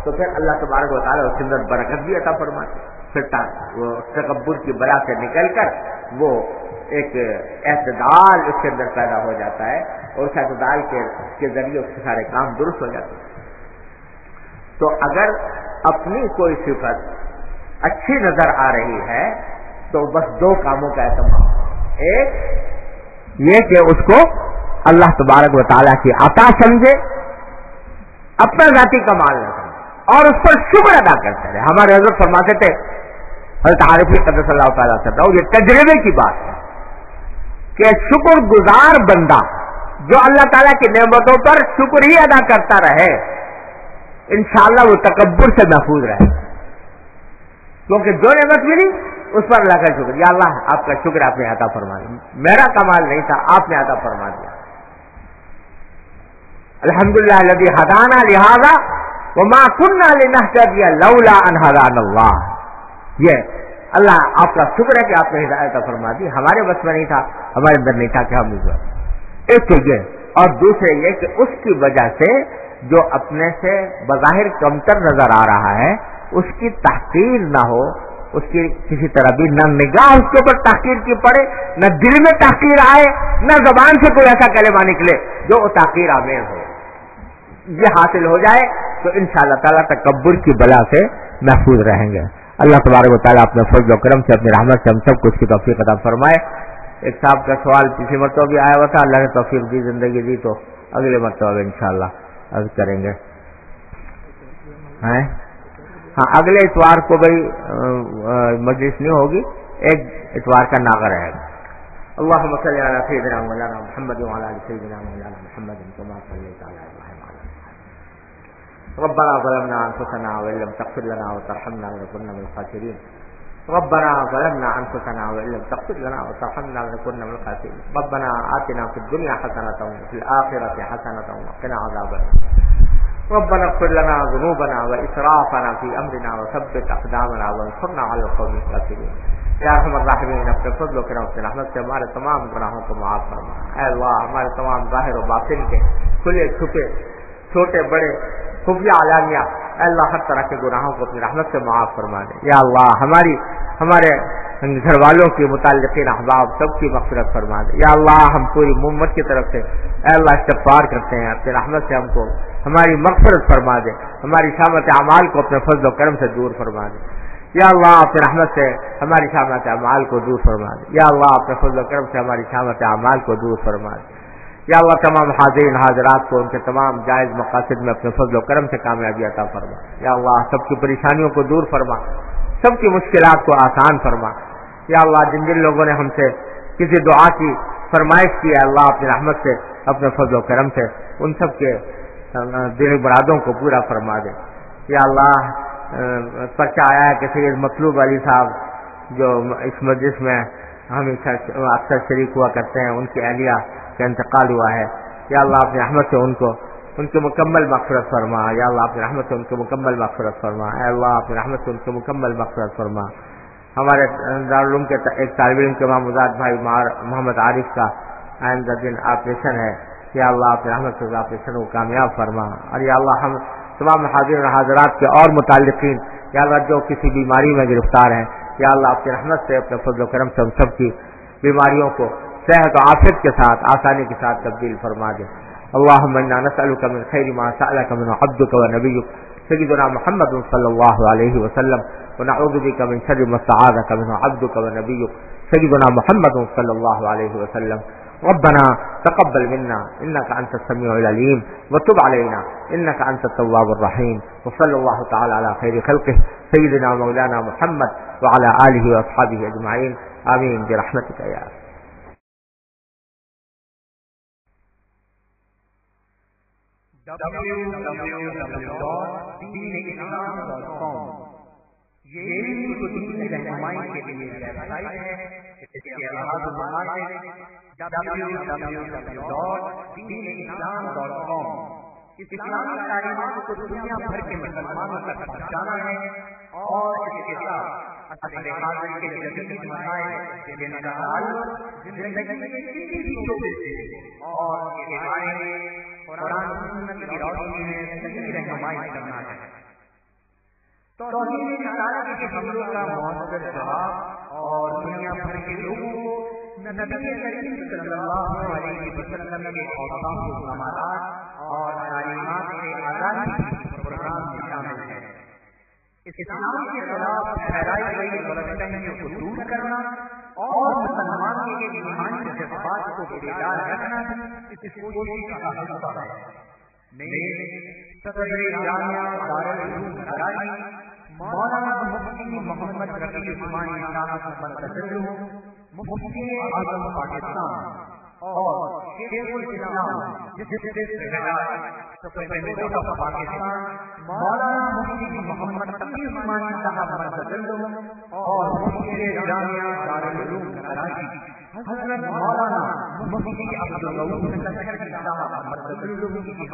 تو پھر اللہ تبارک و تعالیٰ اس کے اندر برکت بھی عطا فرماتے پھر وہ تکبر کی بلا سے نکل کر وہ ایک اعتدال اس کے اندر پیدا ہو جاتا ہے اور اس اعتدال کے ذریعے اس کے سارے کام درست ہو جاتے ہیں۔ تو اگر اپنی کوئی صفت اچھی نظر آ رہی ہے، تو بس دو کاموں کا اہتمام۔ ایک یہ کہ اس کو اللہ تبارک و تعالیٰ کی عطا سمجھے، اپنا ذاتی کمال نہ سمجھے، اور اس پر شکر ادا کرتے رہے۔ ہمارے حضرت فرماتے تھے، حضرت عارفی قدر صلی اللہ تعالیٰ کرتا ہوں یہ تجربے کی بات ہے کہ شکر گزار بندہ جو اللہ تعالیٰ کی نعمتوں پر شکر ہی ادا کرتا رہے، انشاءاللہ وہ تکبر سے محفوظ رہے۔ کیونکہ جو نعمت ملی اس پر اللہ کا شکر۔ یا اللہ، آپ کا شکر آپ نے عطا فرما دیا۔ میرا کمال نہیں تھا، آپ نے عطا فرما دیا۔ الحمد للہ لبی حدانہ لہٰذا وہ ماں کنہ لینا دیا اللہ۔ یہ اللہ آپ کا شکر ہے کہ آپ نے ہدایت فرما دی۔ ہمارے بس میں نہیں تھا، ہمارے اندر نہیں تھا کہ ہم اس ایک تو یہ اور دوسرے یہ کہ اس کی وجہ سے جو اپنے سے بظاہر کمتر نظر آ رہا ہے، اس کی تحقیر نہ ہو اس کی کسی طرح بھی نہ نگاہ اس کے اوپر تحقیر کی پڑے، نہ دل میں تحقیر آئے، نہ زبان سے کوئی ایسا کلمہ نکلے جو وہ تحقیر آمیر ہو۔ یہ حاصل ہو جائے تو ان شاء اللہ تعالیٰ تکبر کی بلا سے محفوظ رہیں گے۔ اللہ تبارک و تعالیٰ اپنے فضل و کرم سے، اپنی رحمت سے ہم سب کچھ کی توفیق عطا فرمائے۔ ایک صاحب کا سوال پچھلی مرتبہ بھی آیا ہوا تھا، اللہ نے توفیق دی، زندگی دی، تو اگلے مرتبہ ان شاء اللہ کریں گے۔ ہاں اگلے اتوار کو بھائی مجلس نہیں ہوگی ایک اتوار کا ناغا رہے گا اللہ صلی علی سیدنا مولانا محمد وعلى سيدنا مولانا محمد كما صليت على ابراهيم وعلى ربنا ظلمنا انفسنا وان لم تغفر لنا وترحمنا لنكن من الخاسرين ربنا ظلمنا انفسنا وان لم تغفر لنا وترحمنا لنكن من الخاسرين ربنا آتنا في الدنيا حسنة وفي الآخرة حسنة وقنا عذاب النار ربنا اغفر لنا ذنوبنا وإسرافنا في أمرنا وثبت أقدامنا وانصرنا على القوم الكافرين. یا رحم الراحمین اپنے فضل و کرم سے رحمت سے ہمارے تمام گناہوں کو معاف فرما۔ اے اللہ، ہمارے تمام ظاہر و باطن کے کھلے چھپے، چھوٹے، بڑے، خفیہ علانیہ اللہ ہر طرح کے گناہوں کو اپنی رحمت سے معاف فرما دے۔ یا اللہ، ہماری، ہمارے گھر والوں کے متعلقین احباب سب کی مغفرت فرما دے۔ یا اللہ، ہم پوری محمد کی طرف سے اے اللہ استغفار کرتے ہیں، اپنی رحمت سے ہم کو ہماری مغفرت فرما دے۔ ہماری شامت اعمال کو اپنے فضل و کرم سے دور فرما دے۔ یا اللہ اپنے رحمت سے ہماری شامت اعمال کو دور فرما دے۔ یا اللہ، اپنے فضل و کرم سے ہماری شامت اعمال کو دور فرما دے۔ یا اللہ تمام حاضرین حاضرات کو ان کے تمام جائز مقاصد میں اپنے فضل و کرم سے کامیابی عطا فرما۔ یا اللہ سب کی پریشانیوں کو دور فرما۔ سب کی مشکلات کو آسان فرما۔ یا اللہ جن جن لوگوں نے ہم سے کسی دعا کی فرمائش کی ہے اللہ اپنی رحمت سے، اپنے فضل و کرم سے، ان سب کے دل برادوں کو پورا فرما دے۔ یا اللہ پرچہ آیا ہے کہ سید مطلوب علی صاحب جو اس مجلس میں ہم اکثر شریک ہوا کرتے ہیں، ان کی اہلیہ کا انتقال ہوا ہے۔ یا اللہ اپنی رحمت سے ان کو ان کے مکمل مغفرت فرما۔ یا اللہ اپنی رحمت سے ان کے مکمل مغفرت فرما۔ اے اللہ اپنی رحمت سے ان کے مکمل مغفرت فرما۔ ہمارے دارالعلوم کے ایک طالب علم کے محمود بھائی محمد عارف کا آئندہ دن آپریشن ہے۔ یا اللہ اپنے رحمت سے آپریشن کو کامیاب فرما۔ اور یا اللہ ہم تمام حاضر حاضرات کے اور متعلقین یا اللہ جو کسی بیماری میں گرفتار ہیں یا اللہ اپنی رحمت سے اپنے فضل و کرم سے ہم سب کی بیماریوں کو صحت و عافیت کے ساتھ آسانی کے ساتھ تبدیل فرما دے اللهم إنا نسألك من خير ما سألك من عبدك ونبيك سيدنا محمد صلى الله عليه وسلم ونعوذ بك من شر ما استعاذك منه عبدك ونبيك سيدنا محمد صلى الله عليه وسلم. ربنا تقبل منا إنك أنت السميع العليم وتب علينا إنك أنت التواب الرحيم. وصلى الله تعالى على خير خلقه سيدنا مولانا محمد وعلى آله وأصحابه أجمعين. آمين برحمتك يا رب یہ رہنمائی کے لیے ویب سائٹ ہے، اس کے تعلیمات کو دنیا بھر کے مسلمانوں تک پہنچانا ہے اور اس کے ساتھ کے جدید مسائل جن کا حل زندگی کے کسی بھی شعبے سے اور قرآن سنت کی روشنی میں صحیح رہنمائی کرنا ہے۔ توحید رسالت کے حملوں کا مؤثر جواب اور دنیا بھر کے لوگوں کو نبی کریم صلی اللہ علیہ وسلم کے اوصاف و کمالات اور تعلیمات سے آزادی پروگرام میں شامل ہے اسلام کے خلاف پھیلائی گئی غلط فہمیوں کو دور کرنا اور مسلمانوں کے ایمانی جذبات کو بیدار رکھنا اس کوشش کا حصہ ہے۔ مولانا مفتی محمد رفیع عثمانی صاحب مفتی اعظم پاکستان۔ اور الاسلام پاکستان مولانا مفتی محمد تقی عثمانی صاحب اور مفتی جامعہ دارالعلوم کراچی، حضرت مولانا مفتی عبد الرؤوف صاحب مرکز کی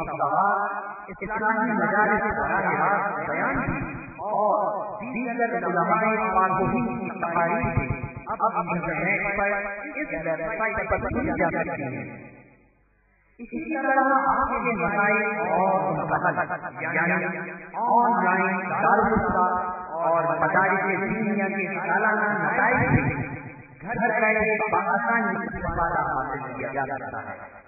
اسلامی براہ راست بیان کی اور دیگر علماء کی تقاریر اب انٹرنیٹ پر اس ویب سائٹ پر سنی جا سکتی اسی طرح آپ کے مسائل اور یعنی آن لائن دارالفتا اور مدارس دنیا کے سالانہ نتائج گھر بیٹھے بآسانی حاصل کیا جا سکتا ہے۔